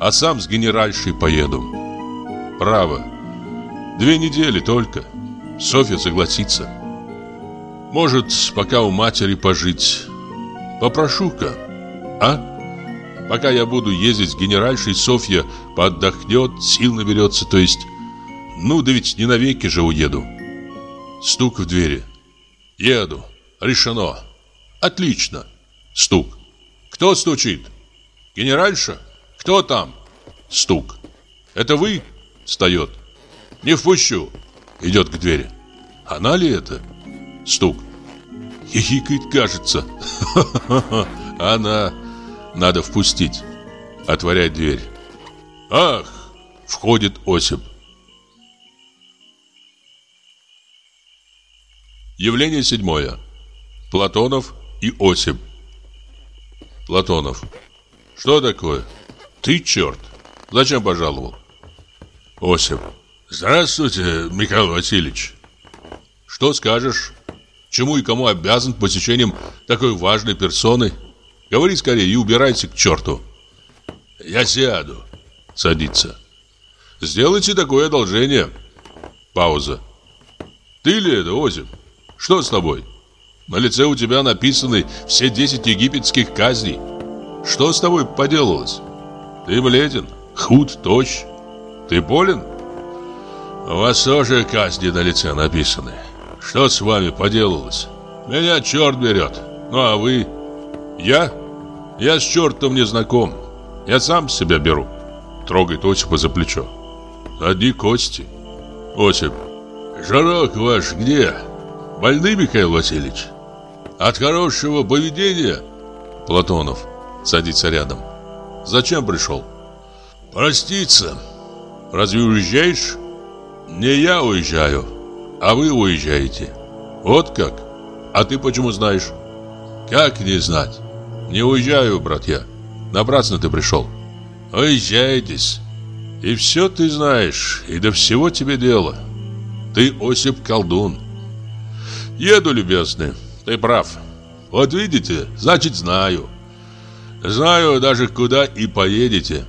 а сам с генеральшей поеду. Право. Две недели только. Софья согласится. Может, пока у матери пожить. Попрошу-ка, а? Пока я буду ездить с генеральшей, Софья поотдохнет, сил наберется, то есть... Ну, да ведь не навеки же уеду. Стук в двери. Еду. Решено. Отлично. Стук. Кто стучит? Генеральша? Кто там? Стук. Это вы? Встает. Не впущу. Идет к двери. Она ли это? Стук. Хихикает, кажется. Она. Надо впустить. Отворяет дверь. Ах! Входит Осип. Явление седьмое. Платонов и Осип. Платонов. Что такое? Ты черт. Зачем пожаловал? Осип. Здравствуйте, Михаил Васильевич. Что скажешь? Чему и кому обязан посещением такой важной персоны? Говори скорее и убирайся к черту. Я сяду. Садится. Сделайте такое одолжение. Пауза. Ты ли это, Осип? Что с тобой? На лице у тебя написаны все 10 египетских казней. Что с тобой поделалось? Ты бледен, худ, тощ. Ты болен? У вас тоже казни на лице написаны. Что с вами поделалось? Меня черт берет. Ну а вы? Я? Я с чертом не знаком. Я сам себя беру. Трогает Осипа за плечо. Одни кости. Осип. Жарок ваш где? Больны, Михаил Васильевич? От хорошего поведения? Платонов. Садится рядом. Зачем пришел? Проститься. Разве уезжаешь? Не я уезжаю, а вы уезжаете. Вот как? А ты почему знаешь? Как не знать? Не уезжаю, братья. Напрасно ты пришел. Уезжаетесь. И все ты знаешь, и до всего тебе дело. Ты Осип колдун. Еду, любезный, ты прав. Вот видите, значит знаю. Знаю даже куда и поедете.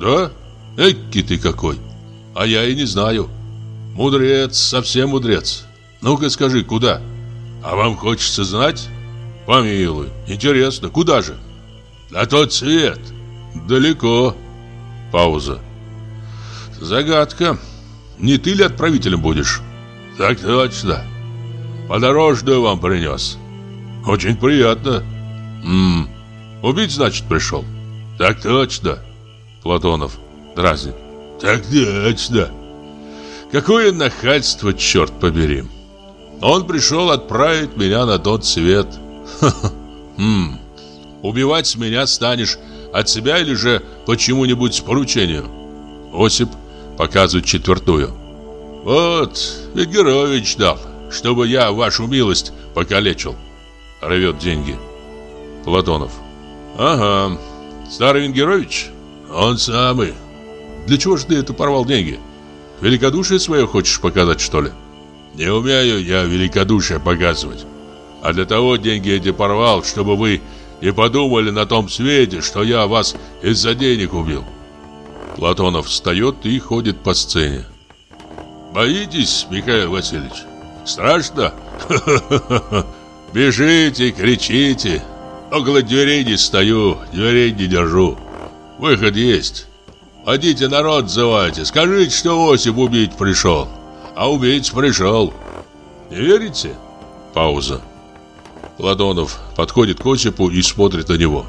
Да? Эки ты какой. А я и не знаю. Мудрец, совсем мудрец. Ну-ка скажи, куда? А вам хочется знать? Помилуй, интересно, куда же? На тот свет. Далеко. Пауза. Загадка. Не ты ли отправителем будешь? Так точно. Подорожную вам принес. Очень приятно. Ммм, убить, значит, пришел? Так точно. Платонов, дразнит. Так точно. Какое нахальство, черт побери. Он пришел отправить меня на тот свет. Хм. Убивать меня станешь от себя или же почему-нибудь поручению? Осип показывает четвертую. Вот, Вегерович дал, чтобы я вашу милость покалечил. Рвет деньги. Платонов. Ага, старый Венгерович? Он самый. Для чего же ты это порвал деньги? Великодушие свое хочешь показать, что ли? Не умею я великодушие показывать. А для того деньги эти порвал, чтобы вы не подумали на том свете, что я вас из-за денег убил. Платонов встает и ходит по сцене. Боитесь, Михаил Васильевич? Страшно? Бежите, кричите. Около дверей не стою, дверей не держу. Выход есть. Ходите, народ зывайте, скажите, что Осип убить пришел. А убить пришел. Не верите? Пауза. Платонов подходит к Осипу и смотрит на него.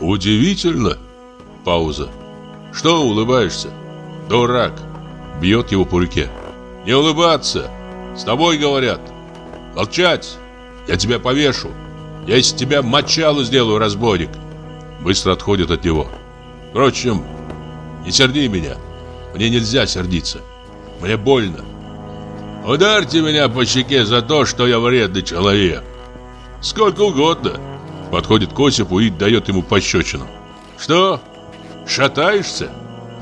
Удивительно. Пауза. Что улыбаешься? Дурак. Бьет его по руке. Не улыбаться. С тобой говорят. Молчать. Я тебя повешу. Я из тебя мочалу сделаю, разбойник. Быстро отходит от него. Впрочем, не серди меня. Мне нельзя сердиться. Мне больно. Ударьте меня по щеке за то, что я вредный человек. Сколько угодно. Подходит к Осипу и дает ему пощечину. Что? Шатаешься?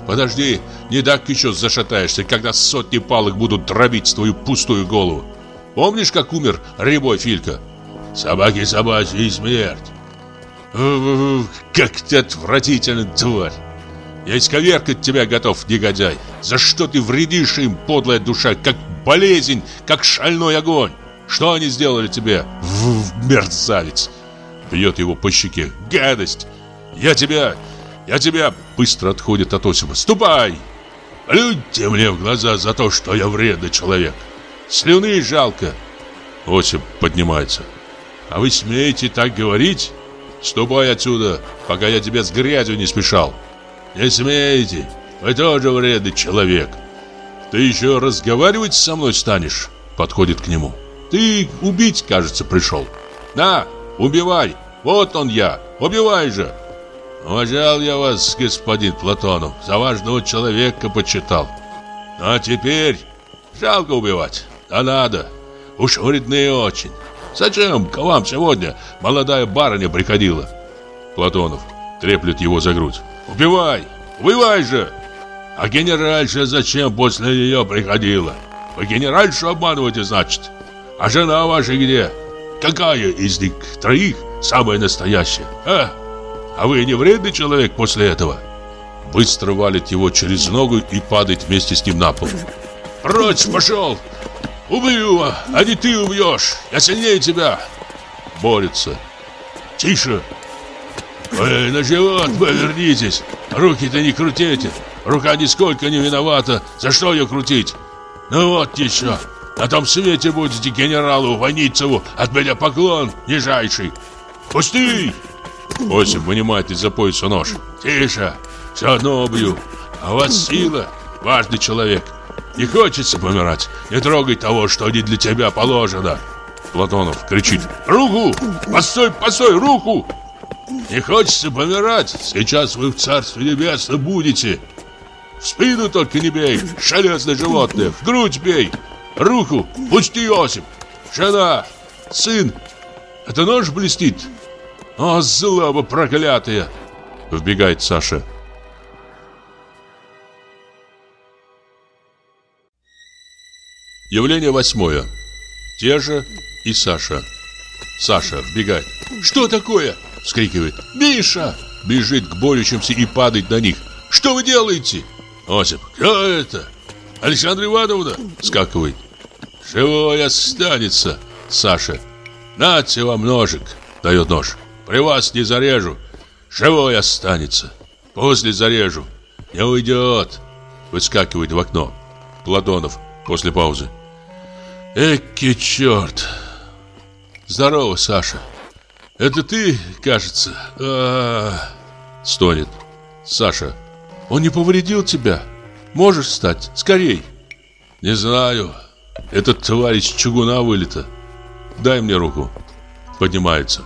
Подожди, не так еще зашатаешься, когда сотни палок будут дробить твою пустую голову. Помнишь, как умер рябой Филька? Собаки собачьи и смерть. Как ты отвратительный тварь. Я исковеркать тебя готов, негодяй. За что ты вредишь им, подлая душа, как болезнь, как шальной огонь? Что они сделали тебе, в мерзавец? Бьет его по щеке. Гадость! Я тебя... Я тебя... Быстро отходит от Осипа. Ступай! Плюньте мне в глаза за то, что я вредный человек. Слюны жалко. Осип поднимается. А вы смеете так говорить? Ступай отсюда, пока я тебя с грязью не смешал. Не смеете. Вы тоже вредный человек. Ты еще разговаривать со мной станешь? Подходит к нему. Ты убить, кажется, пришел. На, убивай. Вот он я. Убивай же. Уважал я вас, господин Платонов. За важного человека почитал. А теперь жалко убивать. Да надо. Уж вредные очень. Зачем к вам сегодня молодая барыня приходила? Платонов треплет его за грудь. Убивай! Убивай же! А генеральша зачем после нее приходила? Вы генеральшу обманываете, значит? А жена ваша где? Какая из них троих самая настоящая? А? А вы не вредный человек после этого? Быстро валит его через ногу и падает вместе с ним на пол. Прочь пошел! Убью, а не ты убьешь! Я сильнее тебя! Борется. Тише! Вы на живот повернитесь! Руки-то не крутите! Рука нисколько не виновата! За что ее крутить? Ну вот еще! На том свете будете генералу Ваницеву от меня поклон, нижайший. Пусти! Осип вынимает из-за пояса нож. Тише! Все одно убью. А у вас сила, важный человек. Не хочется помирать. Не трогай того, что не для тебя положено. Платонов кричит. Руку! Постой, постой, руку! Не хочется помирать. Сейчас вы в Царстве Небесном будете. В спину только не бей, железное животное. В грудь бей. Руку, пусти, Иосиф. Жена, сын. Это нож блестит. О, злоба проклятая. Вбегает Саша. Явление восьмое. Те же и Саша. Саша вбегает. «Что такое?» – вскрикивает. «Миша!» Бежит к борющимся и падает на них. «Что вы делаете?» Осип. «Кто это?» «Александра Ивановна!» – скакивает. «Живой останется!» Саша. «Нате вам ножик!» – дает нож. «При вас не зарежу. Живой останется. После зарежу. Не уйдет!» Выскакивает в окно. Платонов после паузы. Эки черт. Здорово, Саша. Это ты, кажется. А -а -а. Стонет. Саша. Он не повредил тебя? Можешь встать? Скорей. Не знаю. Этот товарищ чугуна вылета. Дай мне руку. Поднимается.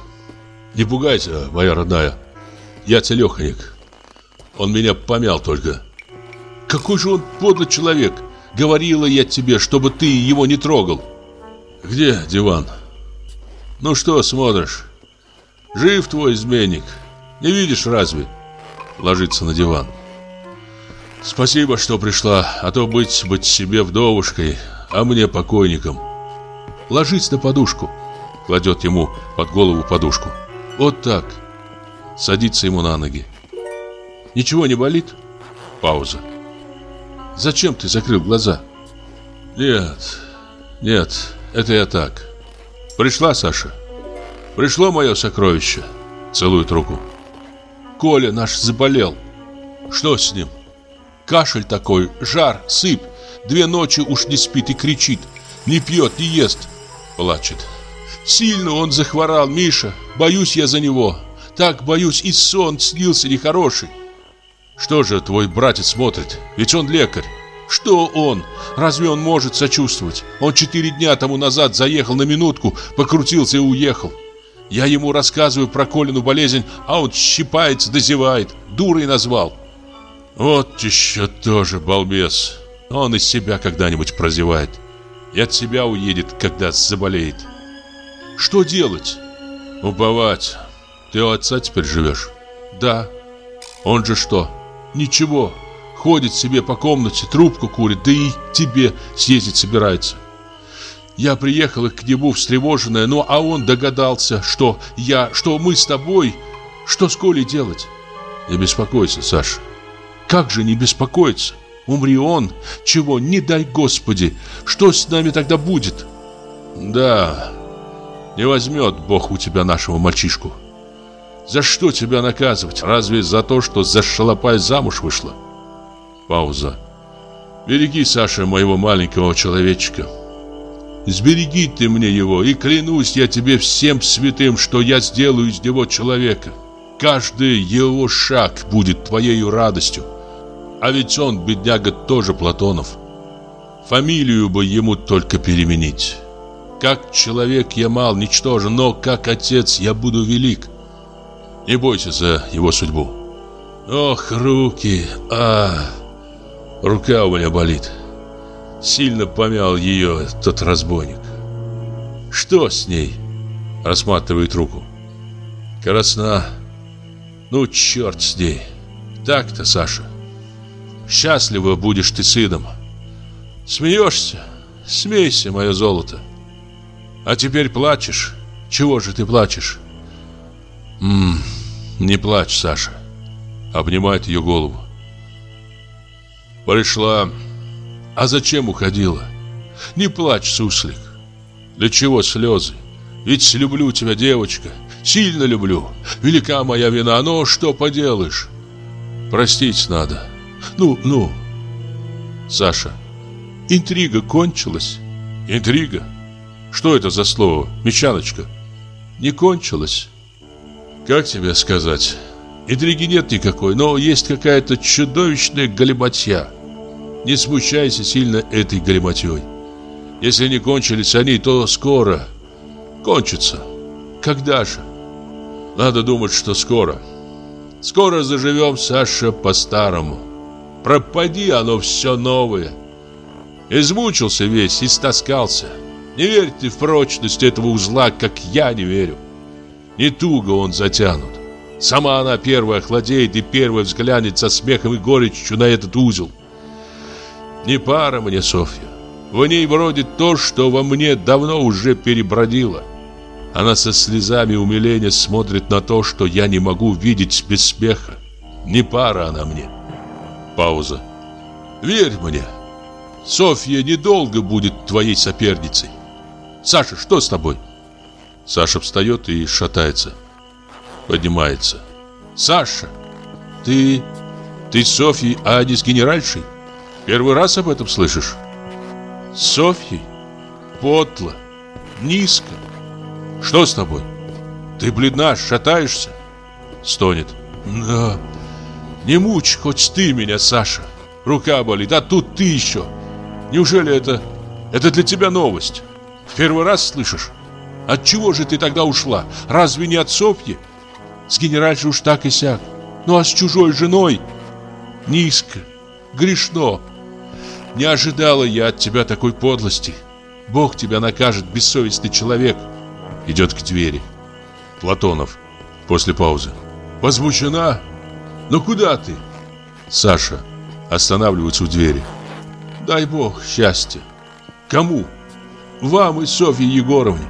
Не пугайся, моя родная. Я целеханик. Он меня помял только. Какой же он подлый человек. Говорила я тебе, чтобы ты его не трогал. Где диван? Ну что смотришь? Жив твой изменник. Не видишь разве? Ложится на диван. Спасибо, что пришла, а то быть быть себе вдовушкой, а мне покойником. Ложись на подушку. Кладет ему под голову подушку. Вот так. Садится ему на ноги. Ничего не болит? Пауза. Зачем ты закрыл глаза? Нет, нет, это я так. Пришла Саша. Пришло мое сокровище. Целует руку. Коля наш заболел. Что с ним? Кашель такой, жар, сыпь. Две ночи уж не спит и кричит. Не пьет, не ест. Плачет. Сильно он захворал, Миша. Боюсь я за него. Так боюсь, и сон снился нехороший. Что же твой братец смотрит? Ведь он лекарь. Что он? Разве он может сочувствовать? Он четыре дня тому назад заехал на минутку, покрутился и уехал. Я ему рассказываю про Колину болезнь, а он щипается, дозевает. Дурой назвал. Вот еще тоже балбес. Он из себя когда-нибудь прозевает. И от себя уедет, когда заболеет. Что делать? Уповать. Ты у отца теперь живешь? Да. Он же что? Ничего. Ходит себе по комнате, трубку курит, да и тебе съездить собирается. Я приехала к нему встревоженная, ну а он догадался, что я, что мы с тобой. Что с Колей делать? Не беспокойся, Саша. Как же не беспокоиться? Умри он, чего, не дай Господи. Что с нами тогда будет? Да, не возьмет Бог у тебя нашего мальчишку. За что тебя наказывать? Разве за то, что за шалопай замуж вышла? Пауза. Береги, Саша, моего маленького человечка. Сбереги ты мне его, и клянусь я тебе всем святым, что я сделаю из него человека. Каждый его шаг будет твоей радостью. А ведь он, бедняга, тоже Платонов. Фамилию бы ему только переменить. Как человек я мал, ничтожен, но как отец я буду велик. Не бойся за его судьбу. Ох, руки, а, рука у меня болит. Сильно помял ее тот разбойник. Что с ней? Рассматривает руку. Красна. Ну, черт с ней. Так-то, Саша. Счастлива будешь ты сыном. Смеешься? Смейся, мое золото. А теперь плачешь? Чего же ты плачешь? Ммм... Не плачь, Саша. Обнимает ее голову. Пришла. А зачем уходила? Не плачь, суслик. Для чего слезы? Ведь люблю тебя, девочка. Сильно люблю. Велика моя вина, но что поделаешь? Простить надо. Ну, ну. Саша, интрига кончилась. Интрига? Что это за слово, мечаночка? Не кончилась. Как тебе сказать? Интриги нет никакой, но есть какая-то чудовищная галиматья. Не смущайся сильно этой галиматьей. Если не кончились они, то скоро кончатся. Когда же? Надо думать, что скоро. Скоро заживем, Саша, по-старому. Пропади оно все новое. Измучился весь, истаскался. Не верьте в прочность этого узла, как я не верю. Не туго он затянут. Сама она первая охладеет и первая взглянет со смехом и горечью на этот узел. Не пара мне, Софья. В ней бродит то, что во мне давно уже перебродило. Она со слезами умиления смотрит на то, что я не могу видеть без смеха. Не пара она мне. Пауза. Верь мне, Софья недолго будет твоей соперницей. Саша, что с тобой? Саша встает и шатается. Поднимается. Саша, ты... Ты Софьей, а не с генеральшей? Первый раз об этом слышишь? Софьей? Подло. Низко. Что с тобой? Ты бледна, шатаешься? Стонет. Да. Не мучь хоть ты меня, Саша. Рука болит, а тут ты еще. Неужели это... Это для тебя новость? В первый раз слышишь? От чего же ты тогда ушла? Разве не от Софьи? С генеральшей уж так и сяк. Ну а с чужой женой? Низко, грешно. Не ожидала я от тебя такой подлости. Бог тебя накажет, бессовестный человек. Идет к двери. Платонов. После паузы. Возмущена? Ну куда ты? Саша. Останавливается у двери. Дай Бог счастья. Кому? Вам и Софье Егоровне.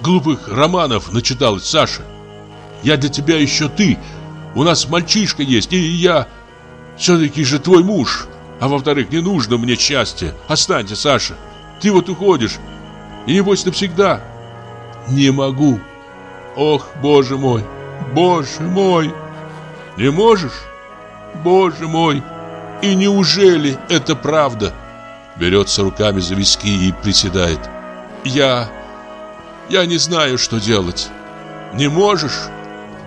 Глупых романов начиталась Саша. Я для тебя еще ты. У нас мальчишка есть, и я... Все-таки же твой муж. А во-вторых, не нужно мне счастья. Останься, Саша. Ты вот уходишь. И небось навсегда. Не могу. Ох, боже мой, боже мой. Не можешь? Боже мой. И неужели это правда? Берется руками за виски и приседает. Я... Я не знаю, что делать. Не можешь?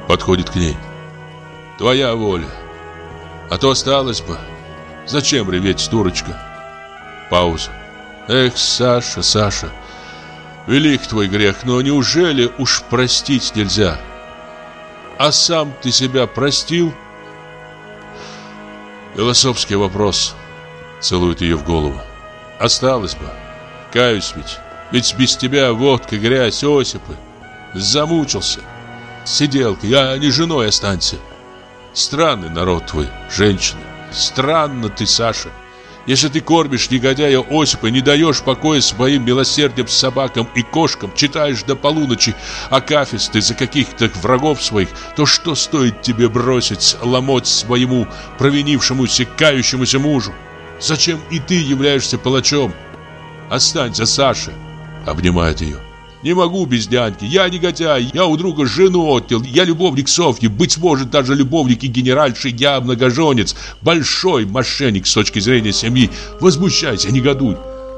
Подходит к ней. Твоя воля. А то осталось бы. Зачем реветь, дурочка? Пауза. Эх, Саша, Саша. Велик твой грех, но неужели уж простить нельзя? А сам ты себя простил? Философский вопрос. Целует ее в голову. Осталось бы. Каюсь ведь. Ведь без тебя водка, грязь, Осипы. Замучился. Сиделка, я не женой останься. Странный народ твой, женщины. Странно ты, Саша. Если ты кормишь негодяя Осипа, не даешь покоя своим милосердием собакам и кошкам, читаешь до полуночи акафисты за каких-то врагов своих, то что стоит тебе бросить ломоть своему провинившемуся, кающемуся мужу? Зачем и ты являешься палачом? Останься, Саша, обнимает ее. Не могу без няньки, я негодяй, я у друга жену отнял, я любовник Софьи, быть может, даже любовник и генеральши, я многоженец, большой мошенник с точки зрения семьи. Возмущайся, негодуй.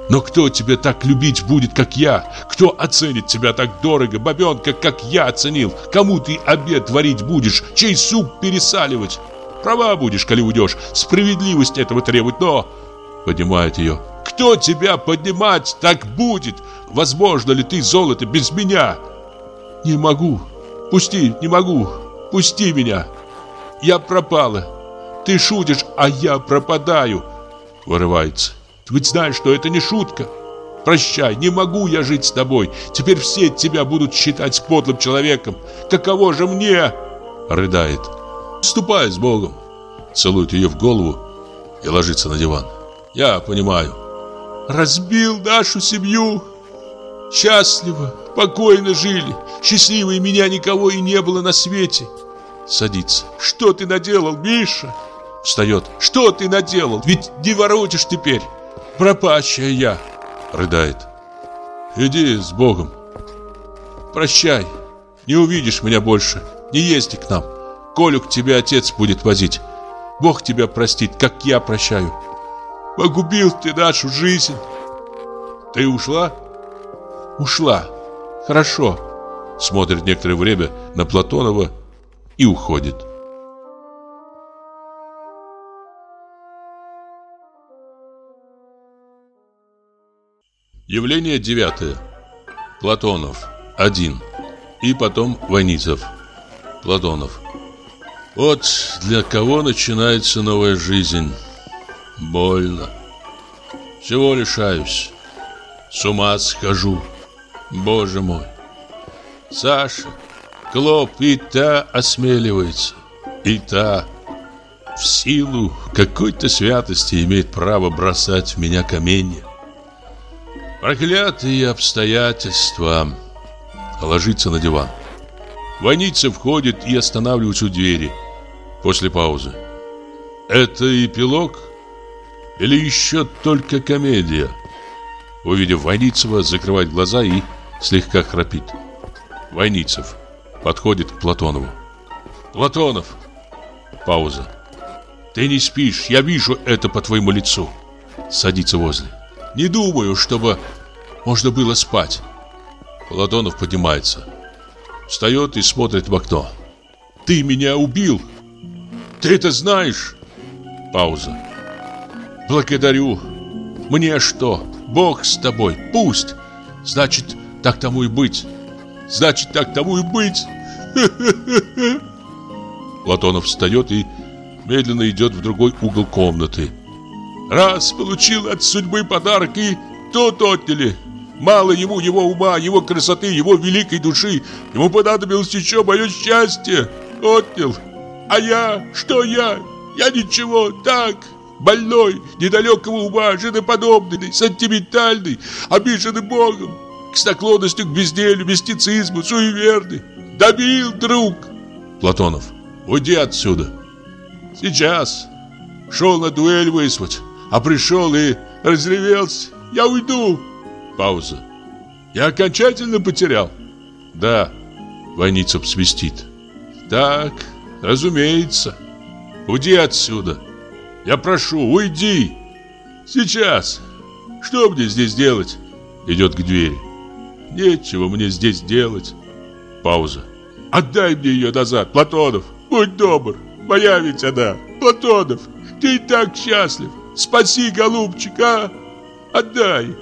Но кто тебя так любить будет, как я? Кто оценит тебя так дорого, бабенка, как я оценил? Кому ты обед варить будешь? Чей суп пересаливать? Права будешь, коли уйдешь. Справедливость этого требует, но... Поднимает ее. Кто тебя поднимать так будет? Возможно ли ты, золото, без меня? Не могу. Пусти, не могу. Пусти меня. Я пропала. Ты шутишь, а я пропадаю. Вырывается. Ты ведь знаешь, что это не шутка. Прощай, не могу я жить с тобой. Теперь все тебя будут считать подлым человеком. Каково же мне? Рыдает. Ступай с Богом. Целует ее в голову и ложится на диван. Я понимаю. Разбил нашу семью. Счастливо, покойно жили. Счастливее меня никого и не было на свете. Садится. Что ты наделал, Миша? Встает. Что ты наделал? Ведь не воротишь теперь. Пропащая я. Рыдает. Иди с Богом. Прощай. Не увидишь меня больше. Не езди к нам. Колю к тебе отец будет возить. Бог тебя простит, как я прощаю. Погубил ты нашу жизнь. Ты ушла? Ушла. Хорошо. Смотрит некоторое время на Платонова и уходит. Явление девятое. Платонов. Один. И потом Войницев. Платонов. Вот для кого начинается новая жизнь. Больно. Всего лишаюсь. С ума схожу. Боже мой. Саша, Клоп и та осмеливается. И та в силу какой-то святости имеет право бросать в меня каменья. Проклятые обстоятельства. Ложится на диван. Войница входит и останавливается у двери. После паузы. Это эпилог? Или еще только комедия? Увидев Войницева, закрывает глаза и слегка храпит. Войницев подходит к Платонову. Платонов. Пауза. Ты не спишь, я вижу это по твоему лицу. Садится возле. Не думаю, чтобы можно было спать. Платонов поднимается. Встает и смотрит в окно. Ты меня убил. Ты это знаешь? Пауза. Благодарю. Мне что? Бог с тобой. Пусть. Значит, так тому и быть. Значит, так тому и быть. Платонов встает и медленно идет в другой угол комнаты. Раз получил от судьбы подарок и тот отняли. Мало ему его ума, его красоты, его великой души. Ему понадобилось еще мое счастье. Отнял. А я? Что я? Я ничего, так, больной, недалекого ума, женоподобный, сентиментальный, обиженный Богом, с наклонностью к безделью, мистицизму, суеверный. Добил, друг. Платонов. Уйди отсюда. Сейчас. Шел на дуэль вызвать, а пришел и разревелся. Я уйду. Пауза. Я окончательно потерял. Да. Войницев свистит. Так, разумеется. Уйди отсюда. Я прошу, уйди. Сейчас. Что мне здесь делать? Идет к двери. Нечего мне здесь делать. Пауза. Отдай мне ее назад, Платонов. Будь добр. Моя ведь она. Платонов, ты и так счастлив. Спаси, голубчик, а? Отдай.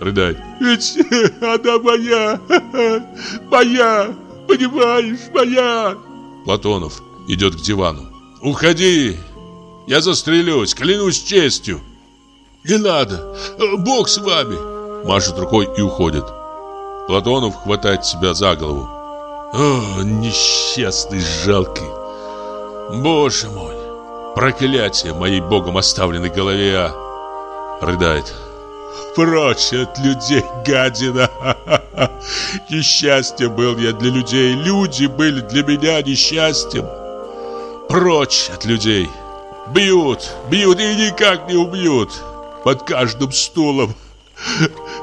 Рыдает. Ведь она моя. Моя. Понимаешь, моя. Платонов идет к дивану. Уходи. Я застрелюсь, клянусь честью. Не надо. Бог с вами. Машет рукой и уходит. Платонов хватает себя за голову. О, несчастный, жалкий. Боже мой. Проклятие моей богом оставленной голове. А. Рыдает. Прочь от людей, гадина. Несчастье был я для людей. Люди были для меня несчастьем. Прочь от людей. Бьют, бьют и никак не убьют. Под каждым стулом,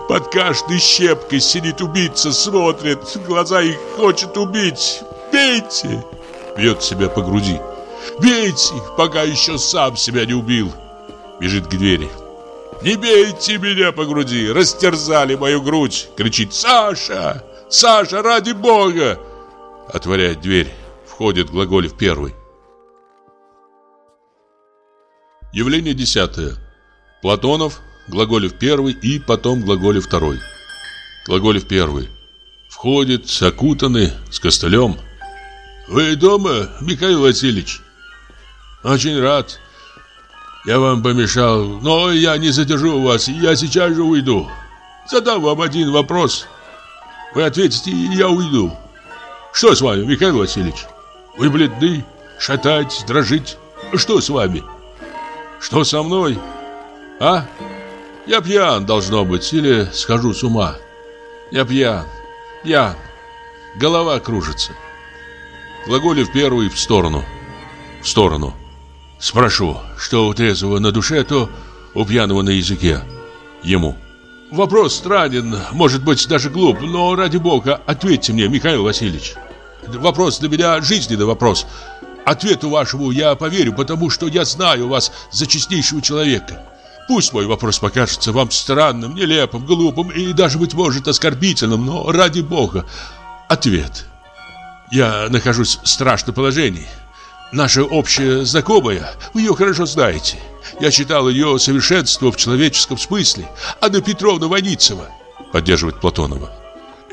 под каждой щепкой сидит убийца, смотрит, глаза их хочет убить. Бейте! Бьет себя по груди. Бейте, пока еще сам себя не убил. Бежит к двери. Не бейте меня по груди, растерзали мою грудь. Кричит Саша, Саша, ради бога. Отворяет дверь, входит Глаголев первый. Явление десятое. Платонов, Глаголев первый и потом Глаголев второй. Глаголев первый. Входит, окутанный, с костылем. «Вы дома, Михаил Васильевич?» «Очень рад. Я вам помешал, но я не задержу вас, я сейчас же уйду. Задам вам один вопрос. Вы ответите, и я уйду. Что с вами, Михаил Васильевич? Вы бледны, шатаетесь, дрожите. Что с вами?» Что со мной? А? Я пьян, должно быть, или схожу с ума. Я пьян, пьян. Голова кружится. Глаголев первый в сторону. В сторону. Спрошу, что у трезвого на душе, то у пьяного на языке. Ему. Вопрос странен, может быть, даже глуп, но ради бога, ответьте мне, Михаил Васильевич. Вопрос для меня жизненный вопрос. Ответу вашему я поверю, потому что я знаю вас за честнейшего человека. Пусть мой вопрос покажется вам странным, нелепым, глупым и даже, быть может, оскорбительным, но ради бога, ответ. Я нахожусь в страшном положении. Наша общая знакомая, вы ее хорошо знаете. Я считал ее совершенство в человеческом смысле. Анна Петровна Ваницева. Поддерживает Платонова.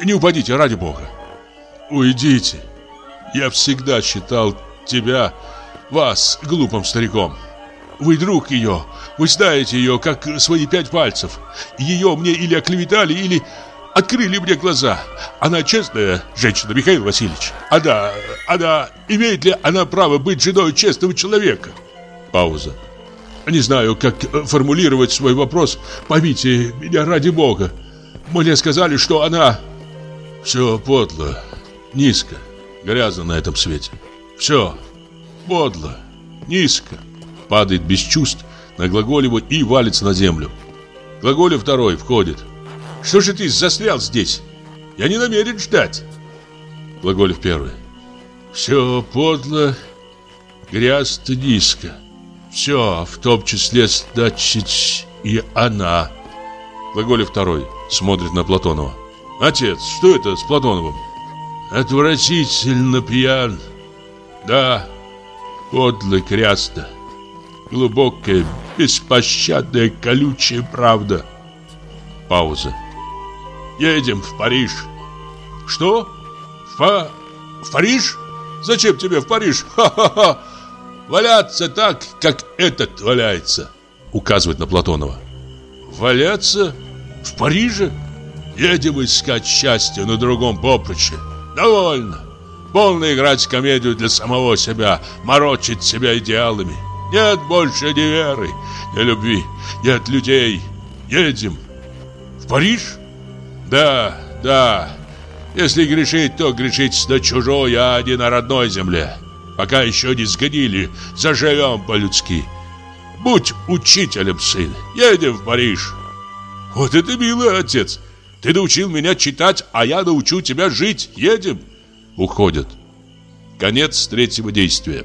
Не упадите, ради бога. Уйдите. Я всегда считал тебя, вас, глупым стариком. Вы друг ее, вы знаете ее, как свои пять пальцев. Ее мне или оклеветали, или открыли мне глаза. Она честная женщина, Михаил Васильевич. Она, она, имеет ли она право быть женой честного человека? Пауза. Не знаю, как формулировать свой вопрос. Поймите меня ради бога. Мне сказали, что она... Все подло, низко, грязно на этом свете. Все подло, низко. Падает без чувств на Глаголеву и валится на землю. Глаголев второй входит. Что же ты застрял здесь? Я не намерен ждать. Глаголев первый. Все подло, грязно низко. Все, в том числе, значит, и она. Глаголев второй смотрит на Платонова. Отец, что это с Платоновым? Отвратительно пьян. Да, подло крясно. Глубокая, беспощадная, колючая правда. Пауза. Едем в Париж. Что? В, в Париж? Зачем тебе в Париж? Ха-ха-ха! Валяться так, как этот валяется, указывает на Платонова. Валяться? В Париже? Едем искать счастье на другом поприще. Довольно. Полно играть комедию для самого себя, морочить себя идеалами. Нет больше ни веры, ни любви, нет людей. Едем. В Париж? Да, да. Если грешить, то грешить на чужой, а не на родной земле. Пока еще не сгодили, заживем по-людски. Будь учителем, сын. Едем в Париж. Вот это милый отец. Ты научил меня читать, а я научу тебя жить. Едем. Уходят. Конец третьего действия.